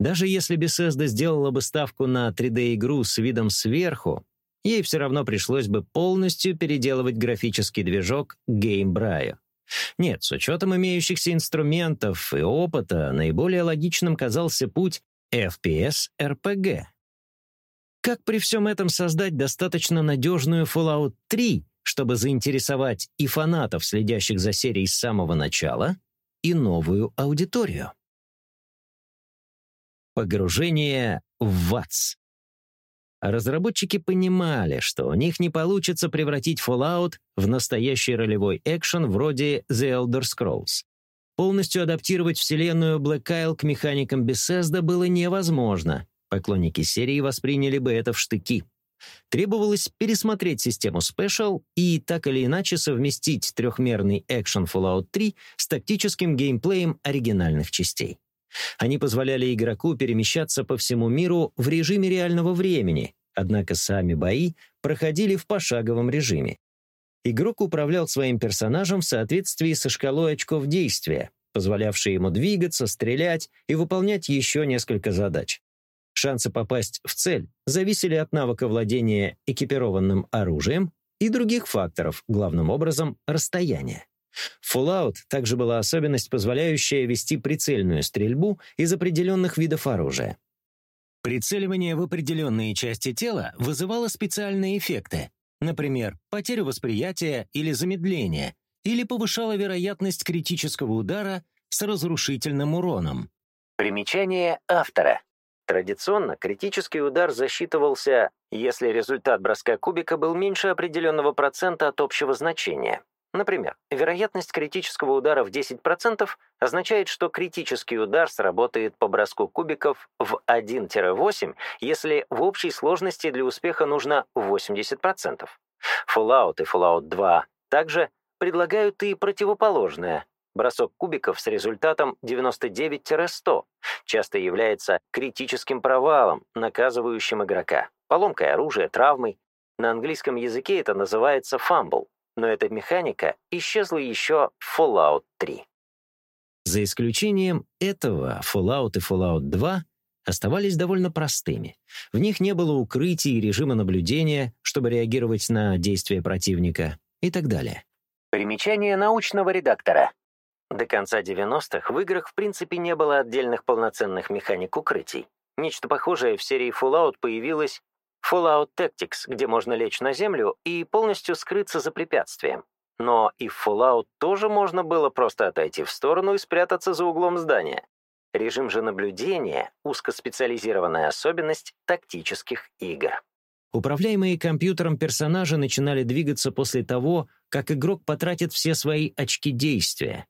Даже если Bethesda сделала бы ставку на 3D-игру с видом сверху, ей все равно пришлось бы полностью переделывать графический движок Gamebryo. Нет, с учетом имеющихся инструментов и опыта, наиболее логичным казался путь FPS-RPG. Как при всем этом создать достаточно надежную Fallout 3, чтобы заинтересовать и фанатов, следящих за серией с самого начала, и новую аудиторию? Погружение в ВАЦ. Разработчики понимали, что у них не получится превратить Fallout в настоящий ролевой экшен вроде The Elder Scrolls. Полностью адаптировать вселенную Black Isle к механикам Bethesda было невозможно. Поклонники серии восприняли бы это в штыки. Требовалось пересмотреть систему Special и так или иначе совместить трехмерный экшен Fallout 3 с тактическим геймплеем оригинальных частей. Они позволяли игроку перемещаться по всему миру в режиме реального времени, однако сами бои проходили в пошаговом режиме. Игрок управлял своим персонажем в соответствии со шкалой очков действия, позволявшей ему двигаться, стрелять и выполнять еще несколько задач. Шансы попасть в цель зависели от навыка владения экипированным оружием и других факторов, главным образом расстояния. Fallout также была особенность, позволяющая вести прицельную стрельбу из определенных видов оружия. Прицеливание в определенные части тела вызывало специальные эффекты, например, потерю восприятия или замедление, или повышало вероятность критического удара с разрушительным уроном. Примечание автора. Традиционно критический удар засчитывался, если результат броска кубика был меньше определенного процента от общего значения. Например, вероятность критического удара в 10% означает, что критический удар сработает по броску кубиков в 1-8, если в общей сложности для успеха нужно 80%. Fallout и Fallout 2 также предлагают и противоположное. Бросок кубиков с результатом 99-100 часто является критическим провалом, наказывающим игрока. Поломкой оружия, травмой. На английском языке это называется fumble но эта механика исчезла еще в Fallout 3. За исключением этого, Fallout и Fallout 2 оставались довольно простыми. В них не было укрытий и режима наблюдения, чтобы реагировать на действия противника и так далее. Примечание научного редактора. До конца 90-х в играх в принципе не было отдельных полноценных механик укрытий. Нечто похожее в серии Fallout появилось Fallout Tactics, где можно лечь на землю и полностью скрыться за препятствием. Но и в Fallout тоже можно было просто отойти в сторону и спрятаться за углом здания. Режим же наблюдения — узкоспециализированная особенность тактических игр. Управляемые компьютером персонажи начинали двигаться после того, как игрок потратит все свои очки действия.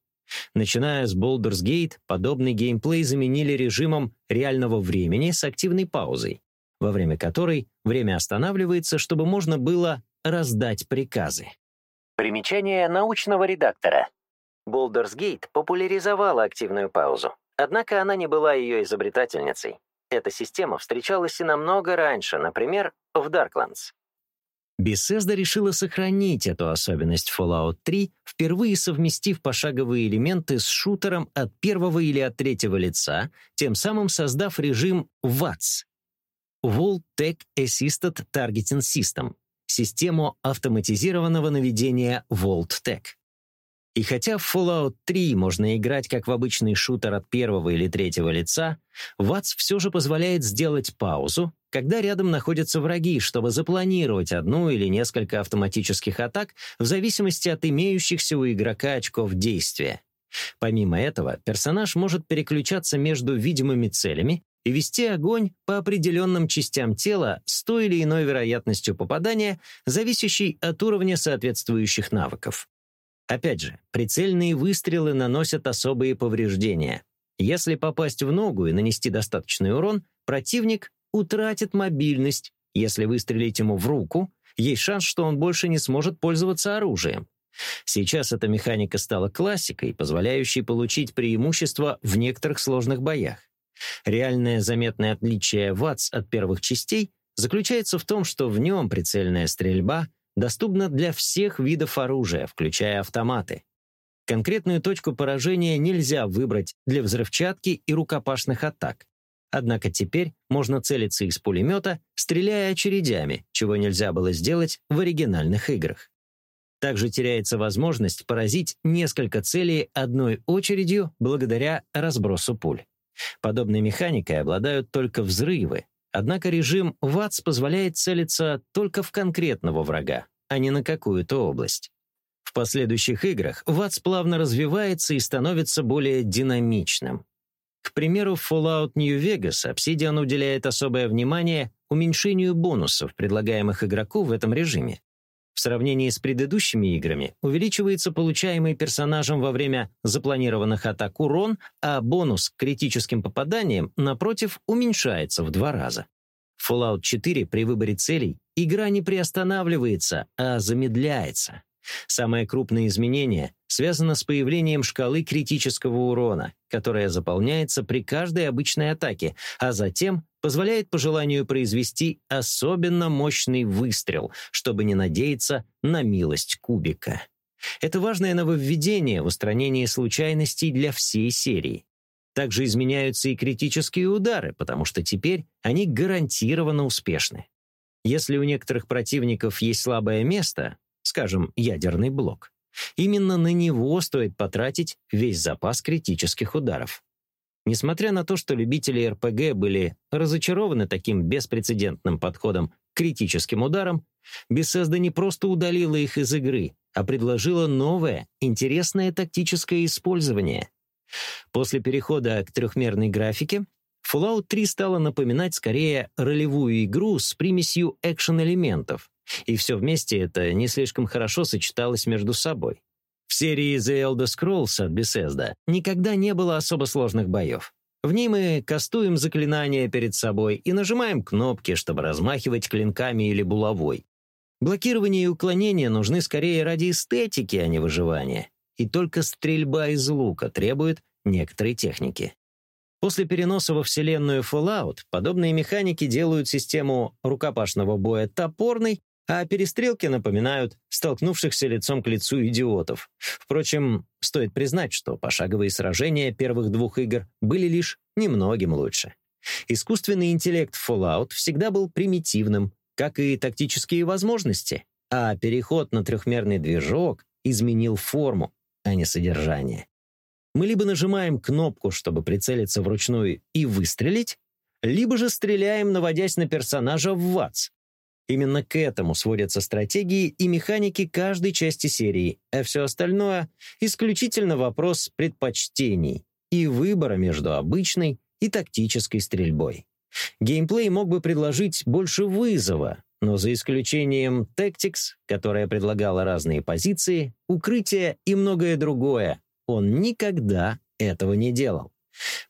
Начиная с Baldur's Gate, подобный геймплей заменили режимом реального времени с активной паузой, во время которой время останавливается, чтобы можно было раздать приказы. Примечание научного редактора. Baldur's Gate популяризовала активную паузу, однако она не была ее изобретательницей. Эта система встречалась и намного раньше, например, в Darklands. Bethesda решила сохранить эту особенность Fallout 3, впервые совместив пошаговые элементы с шутером от первого или от третьего лица, тем самым создав режим VATS — Vault Tech Assisted Targeting System — систему автоматизированного наведения Vault Tech. И хотя в Fallout 3 можно играть как в обычный шутер от первого или третьего лица, VATS все же позволяет сделать паузу, когда рядом находятся враги, чтобы запланировать одну или несколько автоматических атак в зависимости от имеющихся у игрока очков действия. Помимо этого, персонаж может переключаться между видимыми целями и вести огонь по определенным частям тела с той или иной вероятностью попадания, зависящей от уровня соответствующих навыков. Опять же, прицельные выстрелы наносят особые повреждения. Если попасть в ногу и нанести достаточный урон, противник утратит мобильность. Если выстрелить ему в руку, есть шанс, что он больше не сможет пользоваться оружием. Сейчас эта механика стала классикой, позволяющей получить преимущество в некоторых сложных боях. Реальное заметное отличие ВАЦ от первых частей заключается в том, что в нем прицельная стрельба — доступна для всех видов оружия, включая автоматы. Конкретную точку поражения нельзя выбрать для взрывчатки и рукопашных атак. Однако теперь можно целиться из пулемета, стреляя очередями, чего нельзя было сделать в оригинальных играх. Также теряется возможность поразить несколько целей одной очередью благодаря разбросу пуль. Подобной механикой обладают только взрывы, Однако режим ВАЦ позволяет целиться только в конкретного врага, а не на какую-то область. В последующих играх ВАЦ плавно развивается и становится более динамичным. К примеру, в Fallout New Vegas Obsidian уделяет особое внимание уменьшению бонусов, предлагаемых игроку в этом режиме. В сравнении с предыдущими играми увеличивается получаемый персонажем во время запланированных атак урон, а бонус к критическим попаданиям, напротив, уменьшается в два раза. Fallout 4 при выборе целей игра не приостанавливается, а замедляется. Самое крупное изменение связано с появлением шкалы критического урона, которая заполняется при каждой обычной атаке, а затем позволяет по желанию произвести особенно мощный выстрел, чтобы не надеяться на милость кубика. Это важное нововведение в устранении случайностей для всей серии. Также изменяются и критические удары, потому что теперь они гарантированно успешны. Если у некоторых противников есть слабое место, скажем, ядерный блок. Именно на него стоит потратить весь запас критических ударов. Несмотря на то, что любители РПГ были разочарованы таким беспрецедентным подходом к критическим ударам, Bethesda не просто удалила их из игры, а предложила новое, интересное тактическое использование. После перехода к трехмерной графике Fallout 3 стала напоминать скорее ролевую игру с примесью экшен-элементов, и все вместе это не слишком хорошо сочеталось между собой. В серии The Elder Scrolls от Bethesda никогда не было особо сложных боев. В ней мы кастуем заклинания перед собой и нажимаем кнопки, чтобы размахивать клинками или булавой. Блокирование и уклонение нужны скорее ради эстетики, а не выживания. И только стрельба из лука требует некоторой техники. После переноса во вселенную Fallout подобные механики делают систему рукопашного боя топорной а перестрелки напоминают столкнувшихся лицом к лицу идиотов. Впрочем, стоит признать, что пошаговые сражения первых двух игр были лишь немногим лучше. Искусственный интеллект Fallout всегда был примитивным, как и тактические возможности, а переход на трехмерный движок изменил форму, а не содержание. Мы либо нажимаем кнопку, чтобы прицелиться вручную и выстрелить, либо же стреляем, наводясь на персонажа в ВАЦ, Именно к этому сводятся стратегии и механики каждой части серии, а все остальное — исключительно вопрос предпочтений и выбора между обычной и тактической стрельбой. Геймплей мог бы предложить больше вызова, но за исключением Tactics, которая предлагала разные позиции, укрытия и многое другое, он никогда этого не делал.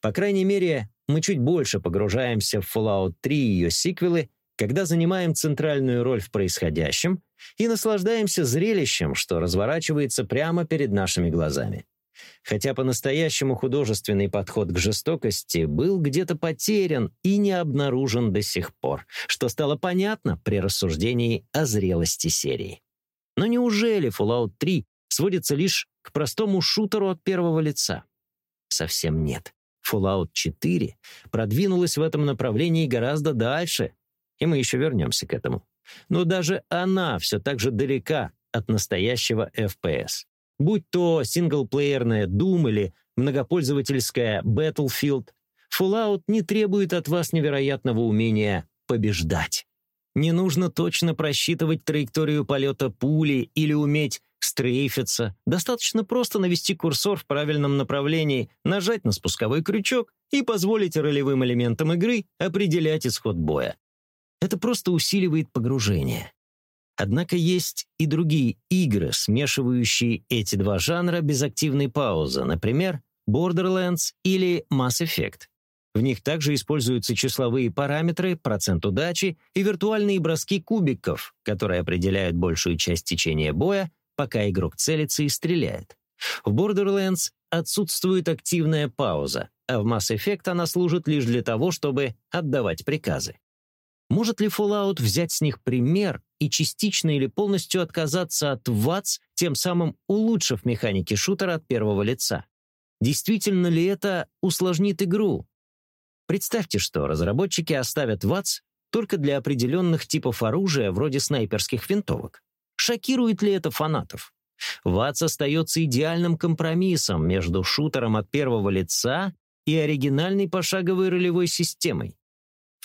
По крайней мере, мы чуть больше погружаемся в Fallout 3 и ее сиквелы, когда занимаем центральную роль в происходящем и наслаждаемся зрелищем, что разворачивается прямо перед нашими глазами. Хотя по-настоящему художественный подход к жестокости был где-то потерян и не обнаружен до сих пор, что стало понятно при рассуждении о зрелости серии. Но неужели Fallout 3 сводится лишь к простому шутеру от первого лица? Совсем нет. Fallout 4 продвинулась в этом направлении гораздо дальше, и мы еще вернемся к этому. Но даже она все так же далека от настоящего FPS. Будь то синглплеерная Doom или многопользовательская Battlefield, Fallout не требует от вас невероятного умения побеждать. Не нужно точно просчитывать траекторию полета пули или уметь стрейфиться. Достаточно просто навести курсор в правильном направлении, нажать на спусковой крючок и позволить ролевым элементам игры определять исход боя. Это просто усиливает погружение. Однако есть и другие игры, смешивающие эти два жанра без активной паузы, например, Borderlands или Mass Effect. В них также используются числовые параметры, процент удачи и виртуальные броски кубиков, которые определяют большую часть течения боя, пока игрок целится и стреляет. В Borderlands отсутствует активная пауза, а в Mass Effect она служит лишь для того, чтобы отдавать приказы. Может ли Fallout взять с них пример и частично или полностью отказаться от ВАЦ, тем самым улучшив механики шутера от первого лица? Действительно ли это усложнит игру? Представьте, что разработчики оставят ВАЦ только для определенных типов оружия, вроде снайперских винтовок. Шокирует ли это фанатов? ВАЦ остается идеальным компромиссом между шутером от первого лица и оригинальной пошаговой ролевой системой.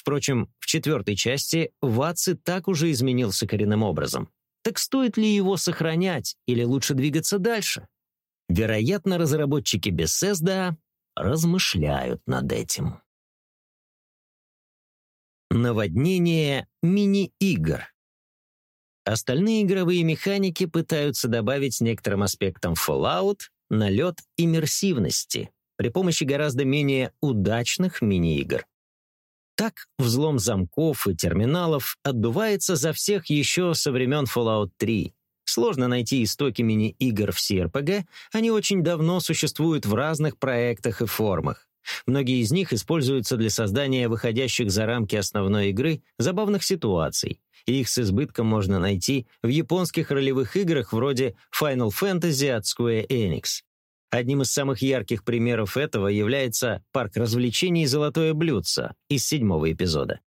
Впрочем, в четвертой части Ватси так уже изменился коренным образом. Так стоит ли его сохранять или лучше двигаться дальше? Вероятно, разработчики Bethesda размышляют над этим. Наводнение мини-игр. Остальные игровые механики пытаются добавить некоторым аспектам Fallout налет иммерсивности при помощи гораздо менее удачных мини-игр. Так взлом замков и терминалов отдувается за всех еще со времен Fallout 3. Сложно найти истоки мини-игр в CRPG, они очень давно существуют в разных проектах и формах. Многие из них используются для создания выходящих за рамки основной игры забавных ситуаций, их с избытком можно найти в японских ролевых играх вроде Final Fantasy от Square Enix. Одним из самых ярких примеров этого является парк развлечений «Золотое блюдце» из седьмого эпизода.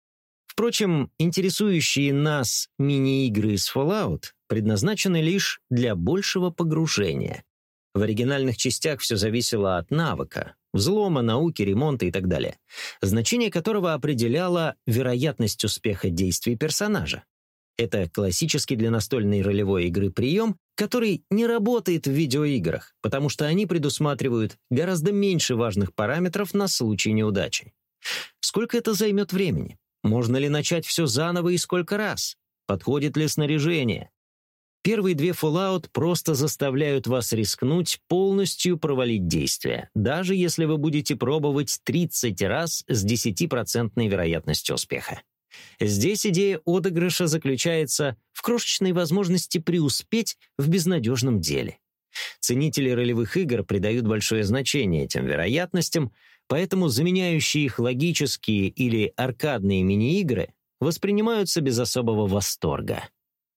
Впрочем, интересующие нас мини-игры из Fallout предназначены лишь для большего погружения. В оригинальных частях все зависело от навыка, взлома, науки, ремонта и так далее, значение которого определяло вероятность успеха действий персонажа. Это классический для настольной ролевой игры прием, который не работает в видеоиграх, потому что они предусматривают гораздо меньше важных параметров на случай неудачи. Сколько это займет времени? Можно ли начать все заново и сколько раз? Подходит ли снаряжение? Первые две Fallout просто заставляют вас рискнуть полностью провалить действие, даже если вы будете пробовать 30 раз с 10% вероятностью успеха. Здесь идея отыгрыша заключается в крошечной возможности преуспеть в безнадежном деле. Ценители ролевых игр придают большое значение этим вероятностям, поэтому заменяющие их логические или аркадные мини-игры воспринимаются без особого восторга.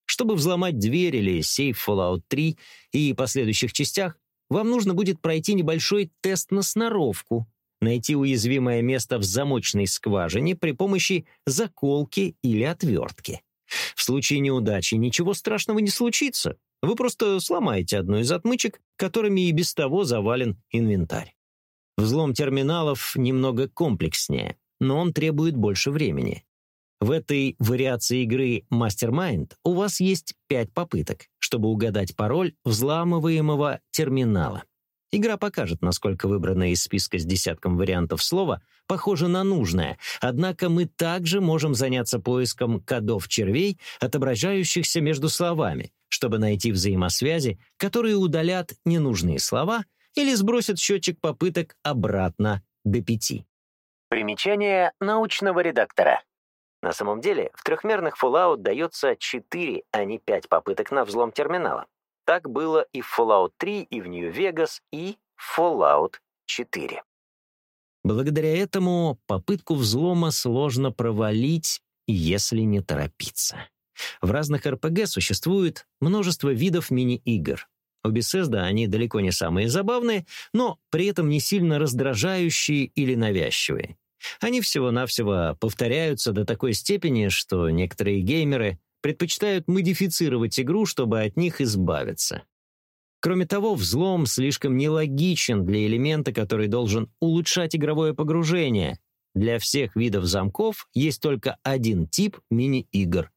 Чтобы взломать дверь или сейф Fallout 3 и последующих частях, вам нужно будет пройти небольшой тест на сноровку, найти уязвимое место в замочной скважине при помощи заколки или отвертки. В случае неудачи ничего страшного не случится. Вы просто сломаете одну из отмычек, которыми и без того завален инвентарь. Взлом терминалов немного комплекснее, но он требует больше времени. В этой вариации игры Mastermind у вас есть пять попыток, чтобы угадать пароль взламываемого терминала. Игра покажет, насколько выбранное из списка с десятком вариантов слова похоже на нужное, однако мы также можем заняться поиском кодов червей, отображающихся между словами, чтобы найти взаимосвязи, которые удалят ненужные слова или сбросят счетчик попыток обратно до пяти. Примечание научного редактора. На самом деле, в трехмерных Fallout дается 4, а не 5 попыток на взлом терминала. Так было и в Fallout 3, и в Нью-Вегас, и в Fallout 4. Благодаря этому попытку взлома сложно провалить, если не торопиться. В разных РПГ существует множество видов мини-игр. У Bethesda они далеко не самые забавные, но при этом не сильно раздражающие или навязчивые. Они всего-навсего повторяются до такой степени, что некоторые геймеры предпочитают модифицировать игру, чтобы от них избавиться. Кроме того, взлом слишком нелогичен для элемента, который должен улучшать игровое погружение. Для всех видов замков есть только один тип мини-игр.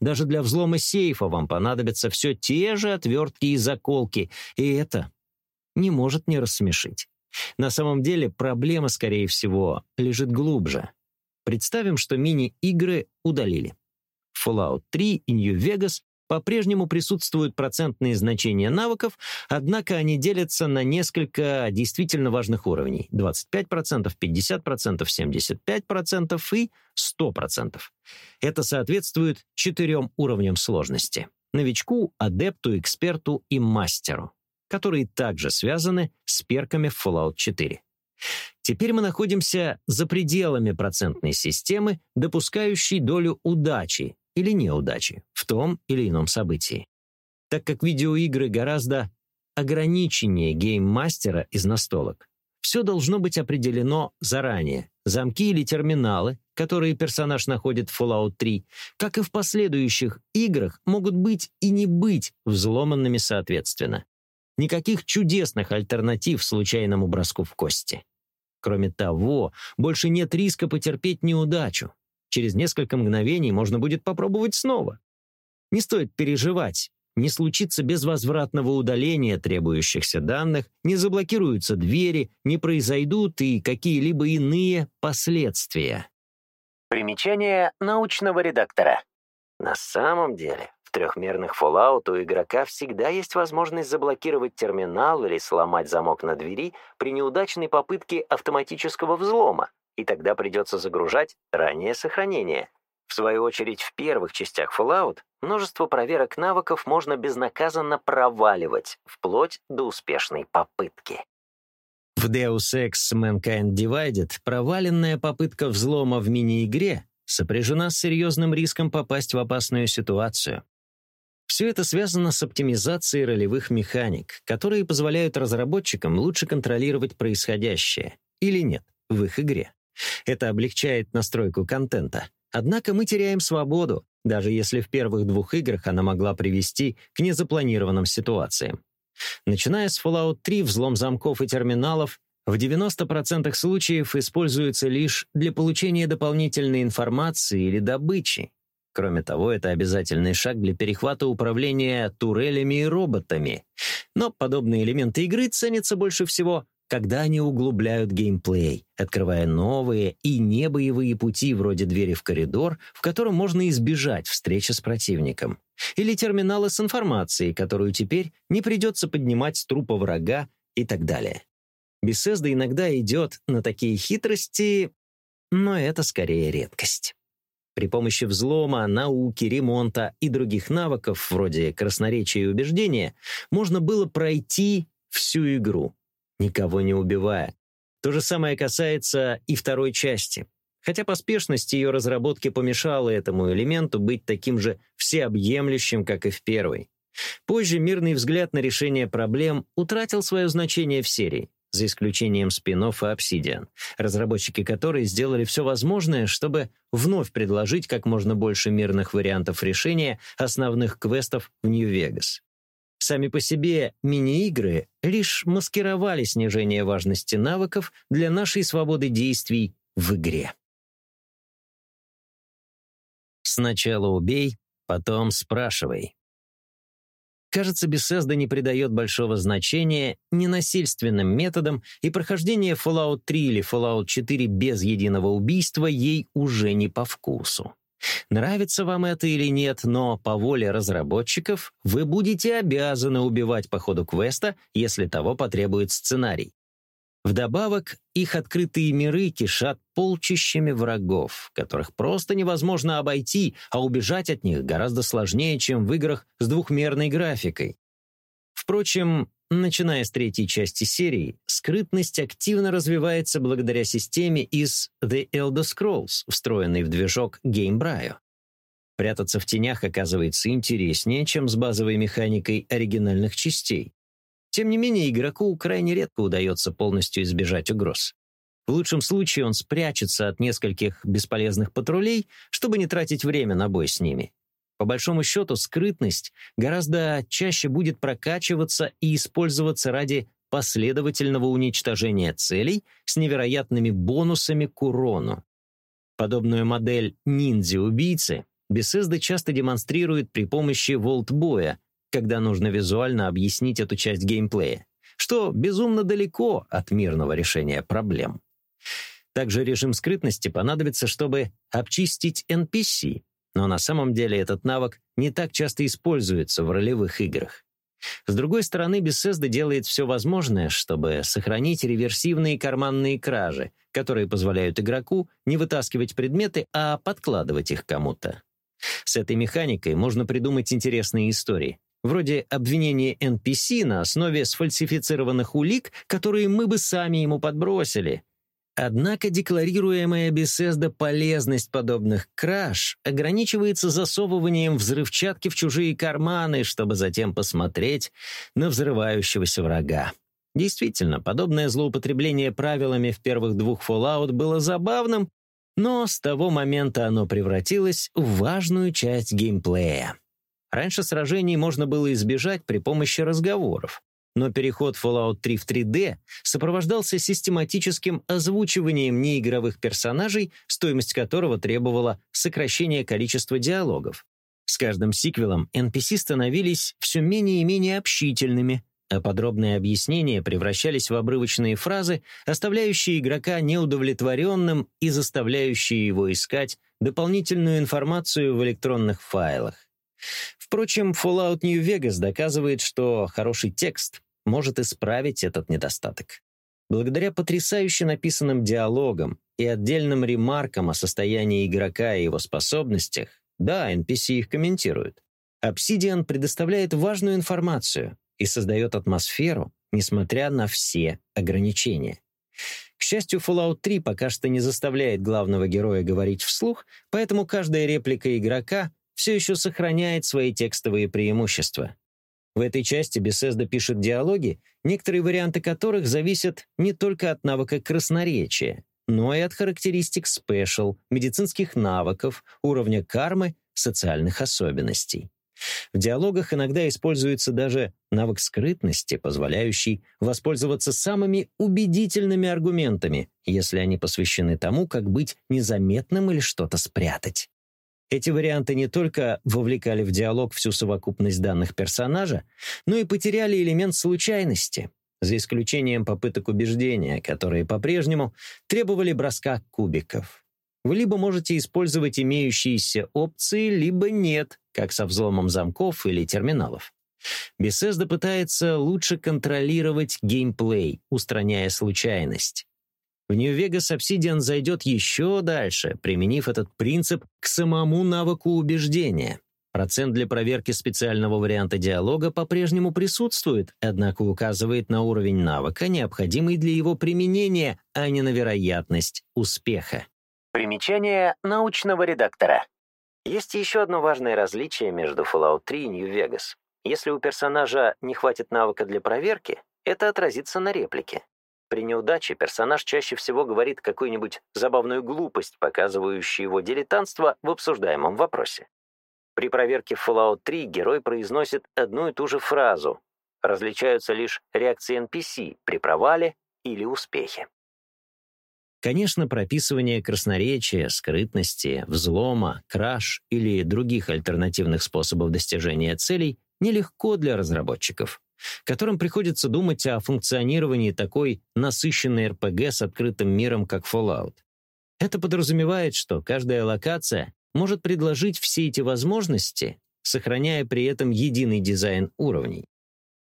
Даже для взлома сейфа вам понадобятся все те же отвертки и заколки, и это не может не рассмешить. На самом деле проблема, скорее всего, лежит глубже. Представим, что мини-игры удалили. В Fallout 3 и New Vegas по-прежнему присутствуют процентные значения навыков, однако они делятся на несколько действительно важных уровней — 25%, 50%, 75% и 100%. Это соответствует четырем уровням сложности — новичку, адепту, эксперту и мастеру которые также связаны с перками в Fallout 4. Теперь мы находимся за пределами процентной системы, допускающей долю удачи или неудачи в том или ином событии. Так как видеоигры гораздо ограниченнее гейммастера из настолок, все должно быть определено заранее. Замки или терминалы, которые персонаж находит в Fallout 3, как и в последующих играх, могут быть и не быть взломанными соответственно. Никаких чудесных альтернатив случайному броску в кости. Кроме того, больше нет риска потерпеть неудачу. Через несколько мгновений можно будет попробовать снова. Не стоит переживать. Не случится безвозвратного удаления требующихся данных, не заблокируются двери, не произойдут и какие-либо иные последствия. Примечание научного редактора. На самом деле, трехмерных Fallout у игрока всегда есть возможность заблокировать терминал или сломать замок на двери при неудачной попытке автоматического взлома, и тогда придется загружать раннее сохранение. В свою очередь, в первых частях Fallout множество проверок навыков можно безнаказанно проваливать, вплоть до успешной попытки. В Deus Ex Mankind Divided проваленная попытка взлома в мини-игре сопряжена с серьезным риском попасть в опасную ситуацию. Все это связано с оптимизацией ролевых механик, которые позволяют разработчикам лучше контролировать происходящее или нет в их игре. Это облегчает настройку контента. Однако мы теряем свободу, даже если в первых двух играх она могла привести к незапланированным ситуациям. Начиная с Fallout 3, взлом замков и терминалов в 90% случаев используется лишь для получения дополнительной информации или добычи, Кроме того, это обязательный шаг для перехвата управления турелями и роботами. Но подобные элементы игры ценятся больше всего, когда они углубляют геймплей, открывая новые и небоевые пути вроде двери в коридор, в котором можно избежать встречи с противником. Или терминалы с информацией, которую теперь не придется поднимать с трупа врага и так далее. Bethesda иногда идет на такие хитрости, но это скорее редкость. При помощи взлома, науки, ремонта и других навыков, вроде красноречия и убеждения, можно было пройти всю игру, никого не убивая. То же самое касается и второй части. Хотя поспешность ее разработки помешала этому элементу быть таким же всеобъемлющим, как и в первой. Позже мирный взгляд на решение проблем утратил свое значение в серии за исключением спин-оффа Obsidian, разработчики которой сделали все возможное, чтобы вновь предложить как можно больше мирных вариантов решения основных квестов в Нью-Вегас. Сами по себе мини-игры лишь маскировали снижение важности навыков для нашей свободы действий в игре. Сначала убей, потом спрашивай. Кажется, Bethesda не придает большого значения ненасильственным методам, и прохождение Fallout 3 или Fallout 4 без единого убийства ей уже не по вкусу. Нравится вам это или нет, но по воле разработчиков вы будете обязаны убивать по ходу квеста, если того потребует сценарий. Вдобавок, их открытые миры кишат полчищами врагов, которых просто невозможно обойти, а убежать от них гораздо сложнее, чем в играх с двухмерной графикой. Впрочем, начиная с третьей части серии, скрытность активно развивается благодаря системе из The Elder Scrolls, встроенной в движок Gamebryo. Прятаться в тенях оказывается интереснее, чем с базовой механикой оригинальных частей. Тем не менее, игроку крайне редко удается полностью избежать угроз. В лучшем случае он спрячется от нескольких бесполезных патрулей, чтобы не тратить время на бой с ними. По большому счету, скрытность гораздо чаще будет прокачиваться и использоваться ради последовательного уничтожения целей с невероятными бонусами к урону. Подобную модель ниндзя-убийцы Bethesda часто демонстрирует при помощи волтбоя, когда нужно визуально объяснить эту часть геймплея, что безумно далеко от мирного решения проблем. Также режим скрытности понадобится, чтобы обчистить NPC, но на самом деле этот навык не так часто используется в ролевых играх. С другой стороны, Bethesda делает все возможное, чтобы сохранить реверсивные карманные кражи, которые позволяют игроку не вытаскивать предметы, а подкладывать их кому-то. С этой механикой можно придумать интересные истории вроде обвинения NPC на основе сфальсифицированных улик, которые мы бы сами ему подбросили. Однако декларируемая Bethesda полезность подобных краж ограничивается засовыванием взрывчатки в чужие карманы, чтобы затем посмотреть на взрывающегося врага. Действительно, подобное злоупотребление правилами в первых двух Fallout было забавным, но с того момента оно превратилось в важную часть геймплея. Раньше сражений можно было избежать при помощи разговоров, но переход Fallout 3 в 3D сопровождался систематическим озвучиванием неигровых персонажей, стоимость которого требовала сокращения количества диалогов. С каждым сиквелом NPC становились все менее и менее общительными, а подробные объяснения превращались в обрывочные фразы, оставляющие игрока неудовлетворенным и заставляющие его искать дополнительную информацию в электронных файлах. Впрочем, Fallout New Vegas доказывает, что хороший текст может исправить этот недостаток. Благодаря потрясающе написанным диалогам и отдельным ремаркам о состоянии игрока и его способностях, да, NPC их комментируют, Obsidian предоставляет важную информацию и создает атмосферу, несмотря на все ограничения. К счастью, Fallout 3 пока что не заставляет главного героя говорить вслух, поэтому каждая реплика игрока все еще сохраняет свои текстовые преимущества. В этой части Bethesda пишет диалоги, некоторые варианты которых зависят не только от навыка красноречия, но и от характеристик спешл, медицинских навыков, уровня кармы, социальных особенностей. В диалогах иногда используется даже навык скрытности, позволяющий воспользоваться самыми убедительными аргументами, если они посвящены тому, как быть незаметным или что-то спрятать. Эти варианты не только вовлекали в диалог всю совокупность данных персонажа, но и потеряли элемент случайности, за исключением попыток убеждения, которые по-прежнему требовали броска кубиков. Вы либо можете использовать имеющиеся опции, либо нет, как со взломом замков или терминалов. Bethesda пытается лучше контролировать геймплей, устраняя случайность. В Нью-Вегас Obsidian зайдет еще дальше, применив этот принцип к самому навыку убеждения. Процент для проверки специального варианта диалога по-прежнему присутствует, однако указывает на уровень навыка, необходимый для его применения, а не на вероятность успеха.
Примечание научного редактора. Есть еще одно важное различие между Fallout 3 и New Vegas. Если у персонажа не хватит навыка для проверки, это отразится на реплике. При неудаче персонаж чаще всего говорит какую-нибудь забавную глупость, показывающую его дилетантство в обсуждаемом вопросе. При проверке Fallout 3 герой произносит одну и ту же фразу. Различаются лишь реакции NPC при провале или успехе.
Конечно, прописывание красноречия, скрытности, взлома, краш или других альтернативных способов достижения целей нелегко для разработчиков, которым приходится думать о функционировании такой насыщенной РПГ с открытым миром, как Fallout. Это подразумевает, что каждая локация может предложить все эти возможности, сохраняя при этом единый дизайн уровней.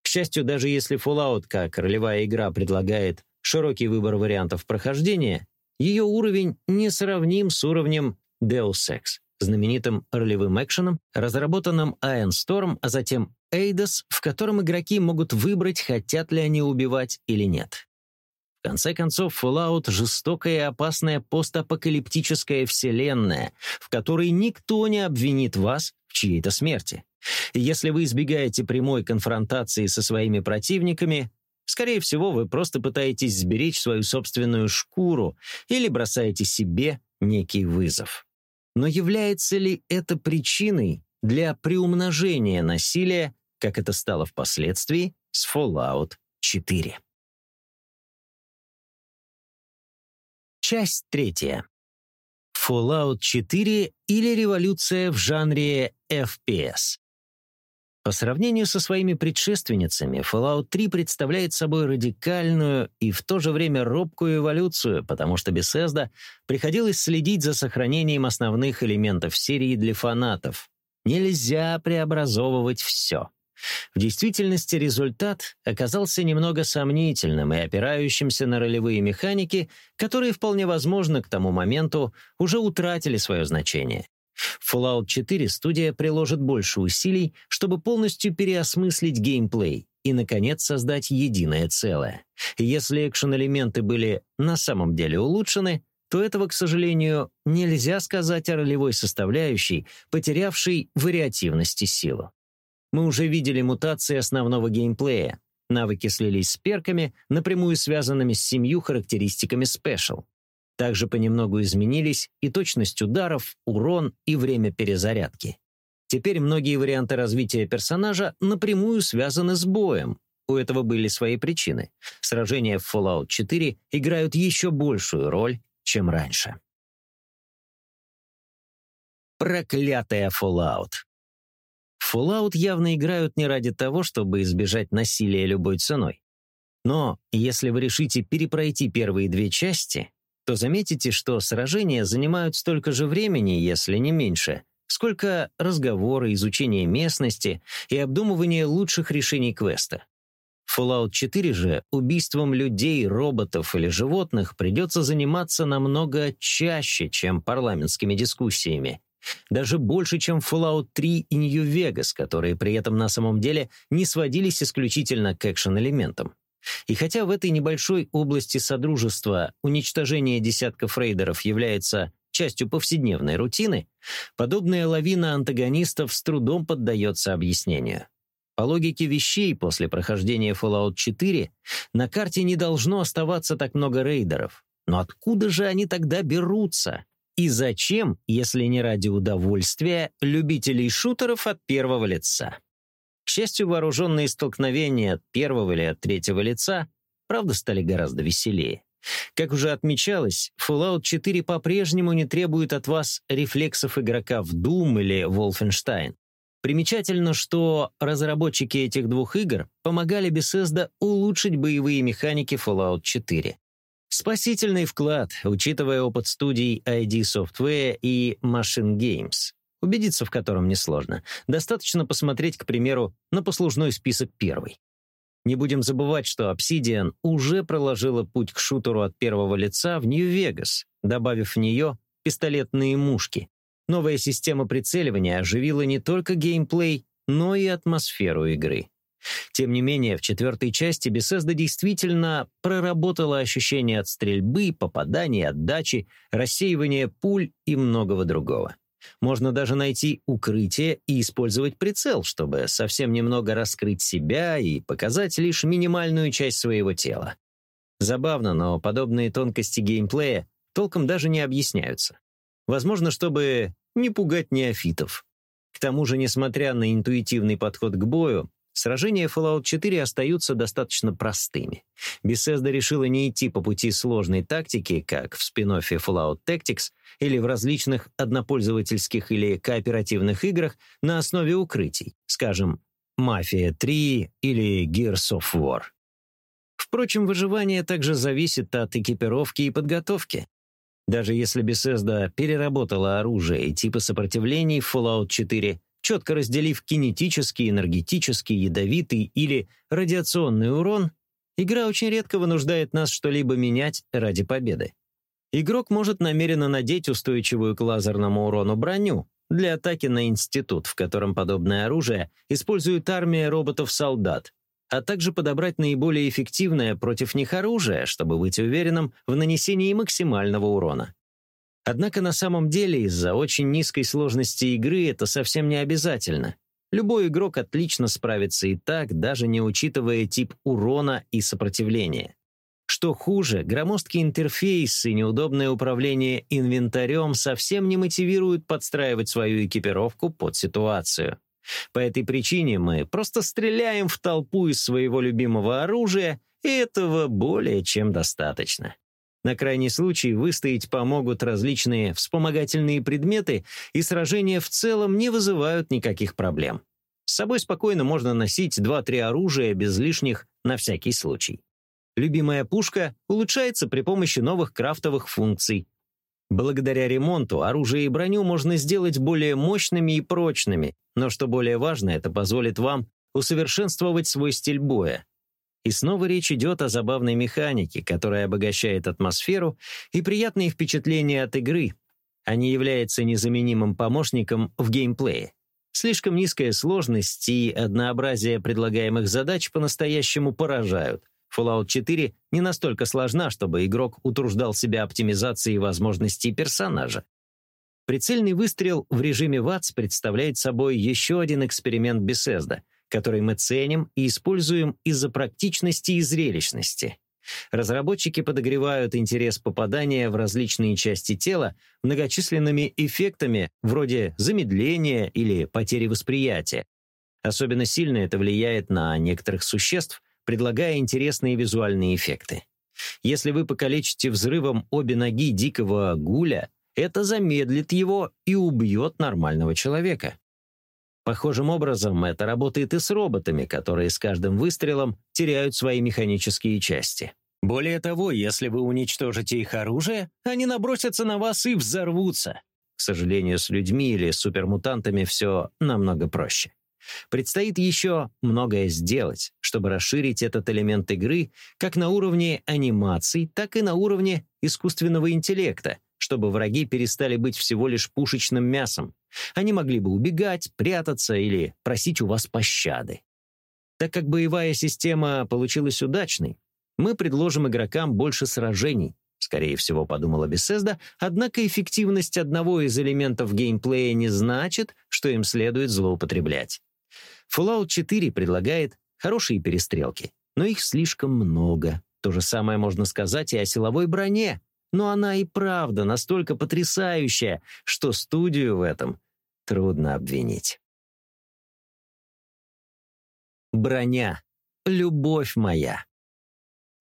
К счастью, даже если Fallout как ролевая игра предлагает широкий выбор вариантов прохождения, ее уровень несравним с уровнем Deus Ex, знаменитым ролевым экшеном, разработанным Iron Storm, а затем Eidos, в котором игроки могут выбрать, хотят ли они убивать или нет. В конце концов, Fallout — жестокая и опасная постапокалиптическая вселенная, в которой никто не обвинит вас в чьей-то смерти. Если вы избегаете прямой конфронтации со своими противниками, скорее всего, вы просто пытаетесь сберечь свою собственную шкуру или бросаете себе некий вызов. Но является ли это причиной для приумножения насилия, как это стало впоследствии с Fallout 4? Часть третья. Fallout 4 или революция в жанре FPS. По сравнению со своими предшественницами, Fallout 3 представляет собой радикальную и в то же время робкую эволюцию, потому что Bethesda приходилось следить за сохранением основных элементов серии для фанатов. Нельзя преобразовывать все. В действительности результат оказался немного сомнительным и опирающимся на ролевые механики, которые вполне возможно к тому моменту уже утратили свое значение. Fallout 4 студия приложит больше усилий, чтобы полностью переосмыслить геймплей и, наконец, создать единое целое. если экшен-элементы были на самом деле улучшены, то этого, к сожалению, нельзя сказать о ролевой составляющей, потерявшей вариативность и силу. Мы уже видели мутации основного геймплея. Навыки слились с перками, напрямую связанными с семью характеристиками Special. Также понемногу изменились и точность ударов, урон и время перезарядки. Теперь многие варианты развития персонажа напрямую связаны с боем. У этого были свои причины. Сражения в Fallout 4 играют еще большую роль, чем раньше. Проклятая Fallout. Fallout явно играют не ради того, чтобы избежать насилия любой ценой. Но если вы решите перепройти первые две части, то заметите, что сражения занимают столько же времени, если не меньше, сколько разговоры, изучение местности и обдумывание лучших решений квеста. Fallout 4 же убийством людей, роботов или животных придется заниматься намного чаще, чем парламентскими дискуссиями, даже больше, чем Fallout 3 и New Vegas, которые при этом на самом деле не сводились исключительно к экшен-элементам. И хотя в этой небольшой области Содружества уничтожение десятков рейдеров является частью повседневной рутины, подобная лавина антагонистов с трудом поддается объяснению. По логике вещей, после прохождения Fallout 4 на карте не должно оставаться так много рейдеров. Но откуда же они тогда берутся? И зачем, если не ради удовольствия, любителей шутеров от первого лица? Счастью, вооруженные столкновения от первого или от третьего лица, правда, стали гораздо веселее. Как уже отмечалось, Fallout 4 по-прежнему не требует от вас рефлексов игрока в Doom или Wolfenstein. Примечательно, что разработчики этих двух игр помогали Bethesda улучшить боевые механики Fallout 4. Спасительный вклад, учитывая опыт студий ID Software и Machine Games, убедиться в котором несложно. Достаточно посмотреть, к примеру, на послужной список первый. Не будем забывать, что Obsidian уже проложила путь к шутеру от первого лица в Нью-Вегас, добавив в нее пистолетные мушки. Новая система прицеливания оживила не только геймплей, но и атмосферу игры. Тем не менее, в четвертой части Bethesda действительно проработала ощущение от стрельбы, попаданий, отдачи, рассеивания пуль и многого другого. Можно даже найти укрытие и использовать прицел, чтобы совсем немного раскрыть себя и показать лишь минимальную часть своего тела. Забавно, но подобные тонкости геймплея толком даже не объясняются. Возможно, чтобы не пугать неофитов. К тому же, несмотря на интуитивный подход к бою, Сражения Fallout 4 остаются достаточно простыми. Bethesda решила не идти по пути сложной тактики, как в спин Fallout Tactics или в различных однопользовательских или кооперативных играх на основе укрытий, скажем, Mafia 3 или Gears of War. Впрочем, выживание также зависит от экипировки и подготовки. Даже если Bethesda переработала оружие и типы сопротивлений в Fallout 4, четко разделив кинетический, энергетический, ядовитый или радиационный урон, игра очень редко вынуждает нас что-либо менять ради победы. Игрок может намеренно надеть устойчивую к лазерному урону броню для атаки на институт, в котором подобное оружие использует армия роботов-солдат, а также подобрать наиболее эффективное против них оружие, чтобы быть уверенным в нанесении максимального урона. Однако на самом деле из-за очень низкой сложности игры это совсем не обязательно. Любой игрок отлично справится и так, даже не учитывая тип урона и сопротивления. Что хуже, громоздкий интерфейс и неудобное управление инвентарем совсем не мотивируют подстраивать свою экипировку под ситуацию. По этой причине мы просто стреляем в толпу из своего любимого оружия, и этого более чем достаточно. На крайний случай выстоять помогут различные вспомогательные предметы, и сражения в целом не вызывают никаких проблем. С собой спокойно можно носить 2-3 оружия без лишних на всякий случай. Любимая пушка улучшается при помощи новых крафтовых функций. Благодаря ремонту оружие и броню можно сделать более мощными и прочными, но что более важно, это позволит вам усовершенствовать свой стиль боя, и снова речь идет о забавной механике, которая обогащает атмосферу и приятные впечатления от игры, а не является незаменимым помощником в геймплее. Слишком низкая сложность и однообразие предлагаемых задач по-настоящему поражают. Fallout 4 не настолько сложна, чтобы игрок утруждал себя оптимизацией возможностей персонажа. Прицельный выстрел в режиме ВАЦ представляет собой еще один эксперимент Bethesda — который мы ценим и используем из-за практичности и зрелищности. Разработчики подогревают интерес попадания в различные части тела многочисленными эффектами вроде замедления или потери восприятия. Особенно сильно это влияет на некоторых существ, предлагая интересные визуальные эффекты. Если вы покалечите взрывом обе ноги дикого гуля, это замедлит его и убьет нормального человека. Похожим образом это работает и с роботами, которые с каждым выстрелом теряют свои механические части. Более того, если вы уничтожите их оружие, они набросятся на вас и взорвутся. К сожалению, с людьми или супермутантами все намного проще. Предстоит еще многое сделать, чтобы расширить этот элемент игры как на уровне анимаций, так и на уровне искусственного интеллекта, чтобы враги перестали быть всего лишь пушечным мясом. Они могли бы убегать, прятаться или просить у вас пощады. Так как боевая система получилась удачной, мы предложим игрокам больше сражений, скорее всего, подумала Бесезда, однако эффективность одного из элементов геймплея не значит, что им следует злоупотреблять. Fallout 4 предлагает хорошие перестрелки, но их слишком много. То же самое можно сказать и о силовой броне, но она и правда настолько потрясающая, что студию в этом трудно обвинить. Броня. Любовь моя.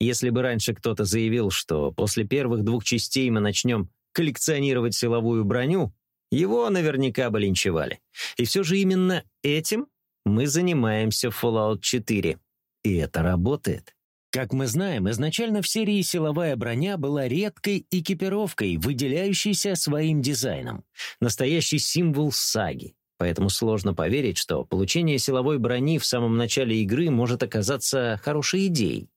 Если бы раньше кто-то заявил, что после первых двух частей мы начнем коллекционировать силовую броню, его наверняка бы линчевали. И все же именно этим мы занимаемся в Fallout 4. И это работает. Как мы знаем, изначально в серии силовая броня была редкой экипировкой, выделяющейся своим дизайном. Настоящий символ саги. Поэтому сложно поверить, что получение силовой брони в самом начале игры может оказаться хорошей идеей.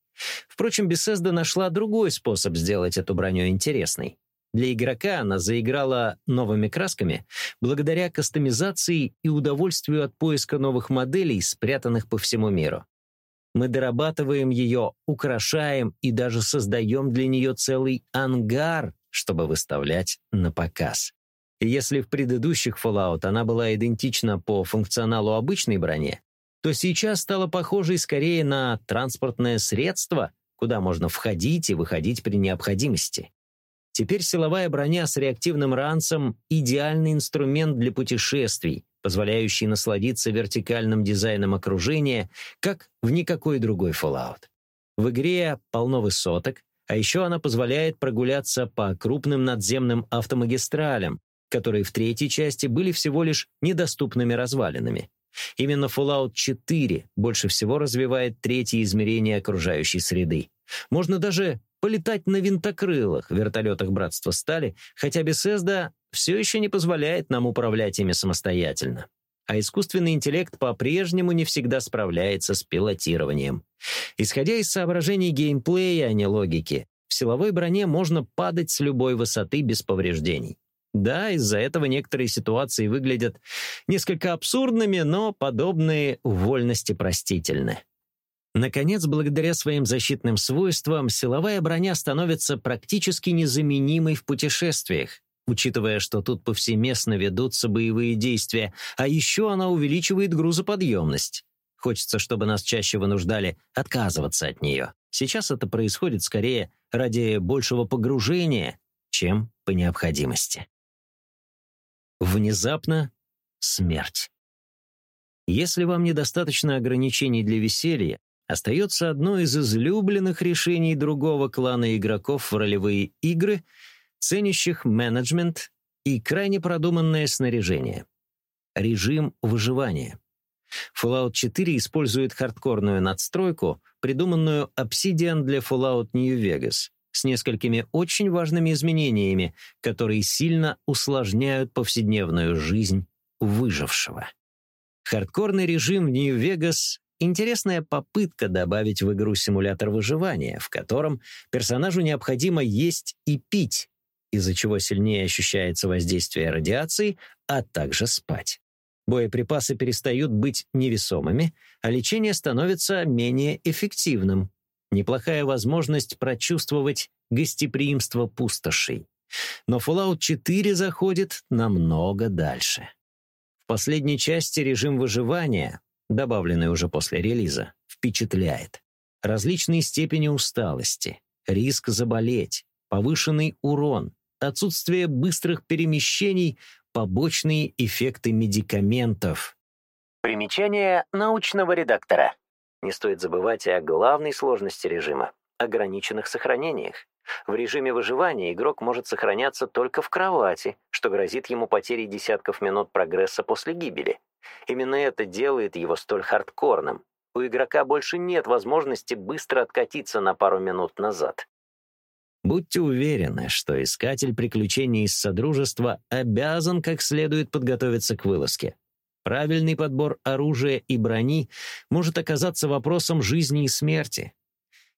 Впрочем, Bethesda нашла другой способ сделать эту броню интересной. Для игрока она заиграла новыми красками благодаря кастомизации и удовольствию от поиска новых моделей, спрятанных по всему миру. Мы дорабатываем ее, украшаем и даже создаем для нее целый ангар, чтобы выставлять на показ. И если в предыдущих Fallout она была идентична по функционалу обычной броне, то сейчас стала похожей скорее на транспортное средство, куда можно входить и выходить при необходимости. Теперь силовая броня с реактивным ранцем — идеальный инструмент для путешествий, позволяющий насладиться вертикальным дизайном окружения, как в никакой другой Fallout. В игре полно высоток, а еще она позволяет прогуляться по крупным надземным автомагистралям, которые в третьей части были всего лишь недоступными развалинами. Именно Fallout 4 больше всего развивает третье измерение окружающей среды. Можно даже полетать на винтокрылах, вертолетах Братства Стали, хотя Bethesda все еще не позволяет нам управлять ими самостоятельно. А искусственный интеллект по-прежнему не всегда справляется с пилотированием. Исходя из соображений геймплея, а не логики, в силовой броне можно падать с любой высоты без повреждений. Да, из-за этого некоторые ситуации выглядят несколько абсурдными, но подобные вольности простительны. Наконец, благодаря своим защитным свойствам, силовая броня становится практически незаменимой в путешествиях, учитывая, что тут повсеместно ведутся боевые действия, а еще она увеличивает грузоподъемность. Хочется, чтобы нас чаще вынуждали отказываться от нее. Сейчас это происходит скорее ради большего погружения, чем по необходимости. Внезапно смерть. Если вам недостаточно ограничений для веселья, остается одно из излюбленных решений другого клана игроков в ролевые игры, ценящих менеджмент и крайне продуманное снаряжение. Режим выживания. Fallout 4 использует хардкорную надстройку, придуманную Obsidian для Fallout New Vegas, с несколькими очень важными изменениями, которые сильно усложняют повседневную жизнь выжившего. Хардкорный режим в Нью-Вегас — интересная попытка добавить в игру симулятор выживания, в котором персонажу необходимо есть и пить, из-за чего сильнее ощущается воздействие радиации, а также спать. Боеприпасы перестают быть невесомыми, а лечение становится менее эффективным, неплохая возможность прочувствовать гостеприимство пустошей. Но Fallout 4 заходит намного дальше. В последней части режим выживания, добавленный уже после релиза, впечатляет. Различные степени усталости, риск заболеть, повышенный урон, отсутствие быстрых перемещений, побочные эффекты медикаментов.
Примечание научного редактора. Не стоит забывать о главной сложности режима — ограниченных сохранениях. В режиме выживания игрок может сохраняться только в кровати, что грозит ему потерей десятков минут прогресса после гибели. Именно это делает его столь хардкорным. У игрока больше нет возможности быстро откатиться на пару минут назад.
Будьте уверены, что искатель приключений из Содружества обязан как следует подготовиться к вылазке. Правильный подбор оружия и брони может оказаться вопросом жизни и смерти.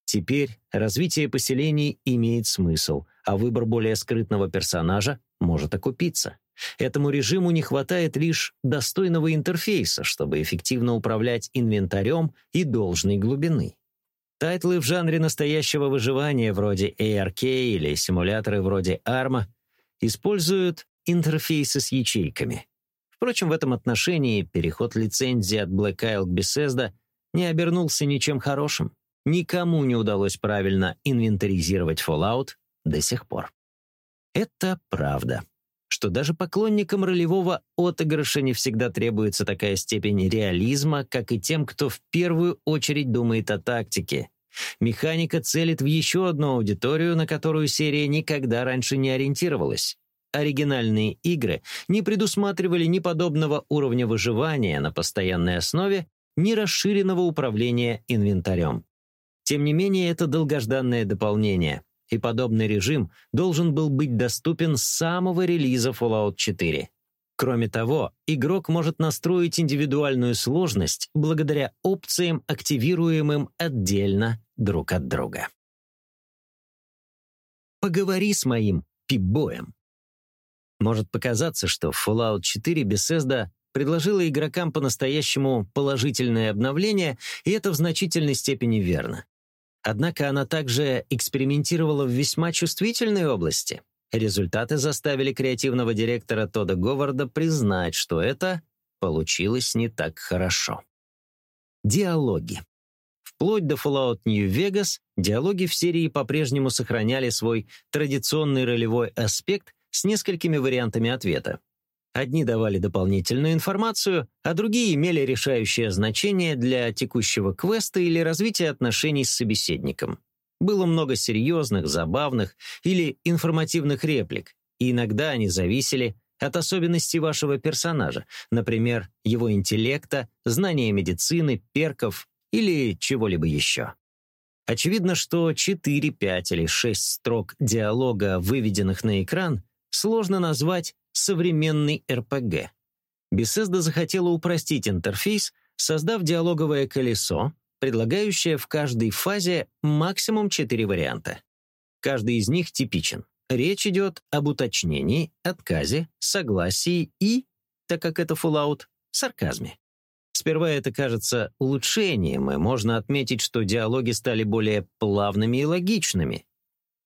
Теперь развитие поселений имеет смысл, а выбор более скрытного персонажа может окупиться. Этому режиму не хватает лишь достойного интерфейса, чтобы эффективно управлять инвентарем и должной глубины. Тайтлы в жанре настоящего выживания вроде ARK или симуляторы вроде ARMA используют интерфейсы с ячейками. Впрочем, в этом отношении переход лицензии от Black Isle к Bethesda не обернулся ничем хорошим. Никому не удалось правильно инвентаризировать Fallout до сих пор. Это правда, что даже поклонникам ролевого отыгрыша не всегда требуется такая степень реализма, как и тем, кто в первую очередь думает о тактике. Механика целит в еще одну аудиторию, на которую серия никогда раньше не ориентировалась. Оригинальные игры не предусматривали ни подобного уровня выживания на постоянной основе, ни расширенного управления инвентарем. Тем не менее, это долгожданное дополнение, и подобный режим должен был быть доступен с самого релиза Fallout 4. Кроме того, игрок может настроить индивидуальную сложность благодаря опциям, активируемым отдельно друг от друга. Поговори с моим пибоем. Может показаться, что Fallout 4 Bethesda предложила игрокам по-настоящему положительное обновление, и это в значительной степени верно. Однако она также экспериментировала в весьма чувствительной области. Результаты заставили креативного директора Тода Говарда признать, что это получилось не так хорошо. Диалоги. Вплоть до Fallout New Vegas диалоги в серии по-прежнему сохраняли свой традиционный ролевой аспект с несколькими вариантами ответа. Одни давали дополнительную информацию, а другие имели решающее значение для текущего квеста или развития отношений с собеседником. Было много серьезных, забавных или информативных реплик, и иногда они зависели от особенностей вашего персонажа, например, его интеллекта, знания медицины, перков или чего-либо еще. Очевидно, что 4, 5 или 6 строк диалога, выведенных на экран, сложно назвать современный РПГ. Bethesda захотела упростить интерфейс, создав диалоговое колесо, предлагающее в каждой фазе максимум 4 варианта. Каждый из них типичен. Речь идет об уточнении, отказе, согласии и, так как это Fallout, сарказме. Сперва это кажется улучшением, и можно отметить, что диалоги стали более плавными и логичными.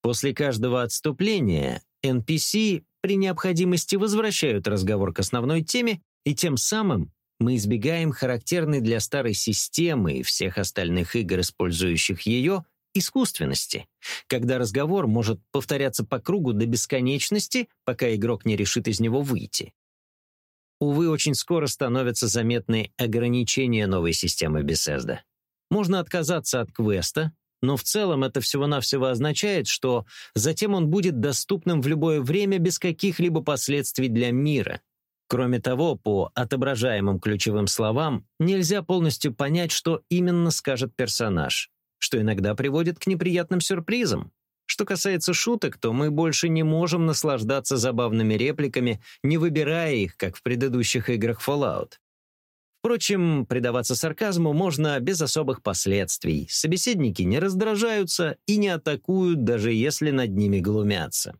После каждого отступления NPC при необходимости возвращают разговор к основной теме, и тем самым мы избегаем характерной для старой системы и всех остальных игр, использующих ее, искусственности, когда разговор может повторяться по кругу до бесконечности, пока игрок не решит из него выйти. Увы, очень скоро становятся заметны ограничения новой системы Bethesda. Можно отказаться от квеста, но в целом это всего-навсего означает, что затем он будет доступным в любое время без каких-либо последствий для мира. Кроме того, по отображаемым ключевым словам нельзя полностью понять, что именно скажет персонаж что иногда приводит к неприятным сюрпризам. Что касается шуток, то мы больше не можем наслаждаться забавными репликами, не выбирая их, как в предыдущих играх Fallout. Впрочем, предаваться сарказму можно без особых последствий. Собеседники не раздражаются и не атакуют, даже если над ними глумятся.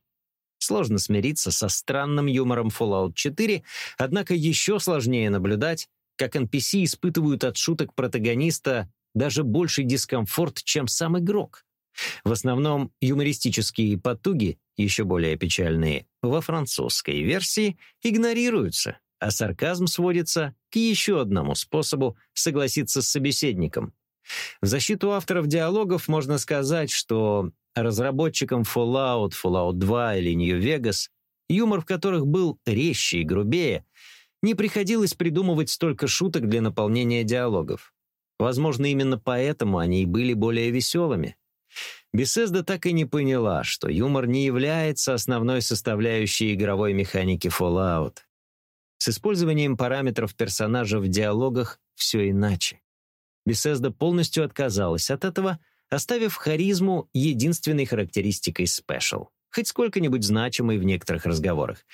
Сложно смириться со странным юмором Fallout 4, однако еще сложнее наблюдать, как NPC испытывают от шуток протагониста даже больший дискомфорт, чем сам игрок. В основном юмористические потуги, еще более печальные, во французской версии игнорируются, а сарказм сводится к еще одному способу согласиться с собеседником. В защиту авторов диалогов можно сказать, что разработчикам Fallout, Fallout 2 или New Vegas, юмор в которых был резче и грубее, не приходилось придумывать столько шуток для наполнения диалогов. Возможно, именно поэтому они и были более веселыми. Бесезда так и не поняла, что юмор не является основной составляющей игровой механики Fallout. С использованием параметров персонажа в диалогах все иначе. Бесезда полностью отказалась от этого, оставив харизму единственной характеристикой Special, хоть сколько-нибудь значимой в некоторых разговорах.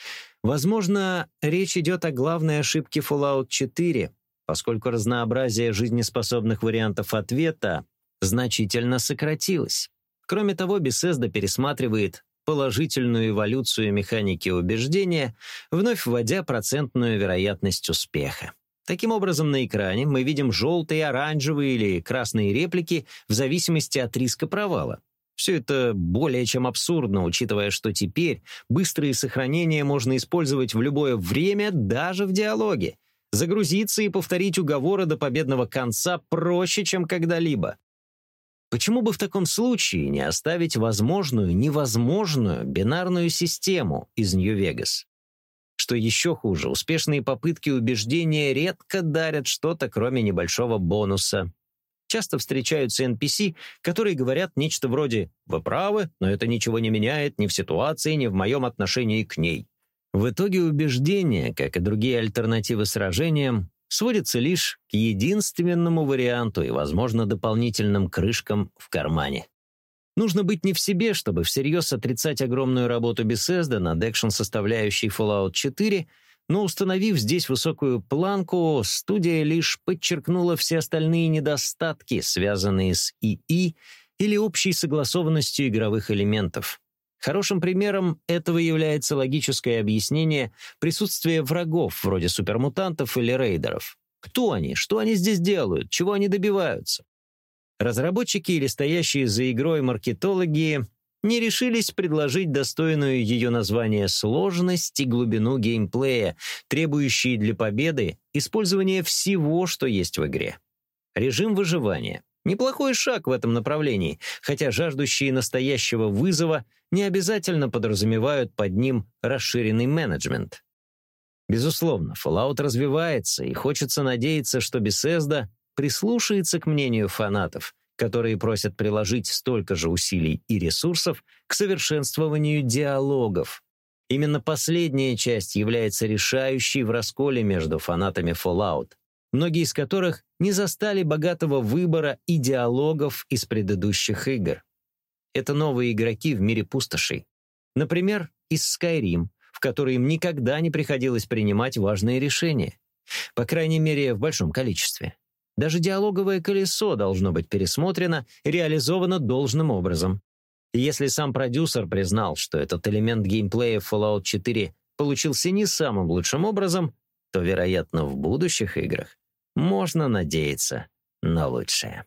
Возможно, речь идет о главной ошибке Fallout 4, поскольку разнообразие жизнеспособных вариантов ответа значительно сократилось. Кроме того, Бесезда пересматривает положительную эволюцию механики убеждения, вновь вводя процентную вероятность успеха. Таким образом, на экране мы видим желтые, оранжевые или красные реплики в зависимости от риска провала. Все это более чем абсурдно, учитывая, что теперь быстрые сохранения можно использовать в любое время, даже в диалоге. Загрузиться и повторить уговоры до победного конца проще, чем когда-либо. Почему бы в таком случае не оставить возможную, невозможную бинарную систему из Нью-Вегас? Что еще хуже, успешные попытки убеждения редко дарят что-то, кроме небольшого бонуса. Часто встречаются NPC, которые говорят нечто вроде «Вы правы, но это ничего не меняет ни в ситуации, ни в моем отношении к ней». В итоге убеждение, как и другие альтернативы сражениям, сводится лишь к единственному варианту и, возможно, дополнительным крышкам в кармане. Нужно быть не в себе, чтобы всерьез отрицать огромную работу Bethesda над экшн-составляющей Fallout 4, но установив здесь высокую планку, студия лишь подчеркнула все остальные недостатки, связанные с ИИ или общей согласованностью игровых элементов. Хорошим примером этого является логическое объяснение присутствия врагов, вроде супермутантов или рейдеров. Кто они? Что они здесь делают? Чего они добиваются? Разработчики или стоящие за игрой маркетологи не решились предложить достойную ее название сложность и глубину геймплея, требующие для победы использования всего, что есть в игре. Режим выживания, Неплохой шаг в этом направлении, хотя жаждущие настоящего вызова не обязательно подразумевают под ним расширенный менеджмент. Безусловно, Fallout развивается, и хочется надеяться, что Bethesda прислушается к мнению фанатов, которые просят приложить столько же усилий и ресурсов к совершенствованию диалогов. Именно последняя часть является решающей в расколе между фанатами Fallout, многие из которых не застали богатого выбора и диалогов из предыдущих игр. Это новые игроки в мире пустошей. Например, из Skyrim, в которой им никогда не приходилось принимать важные решения. По крайней мере, в большом количестве. Даже диалоговое колесо должно быть пересмотрено реализовано должным образом. И если сам продюсер признал, что этот элемент геймплея Fallout 4 получился не самым лучшим образом, то, вероятно, в будущих играх можно надеяться на лучшее.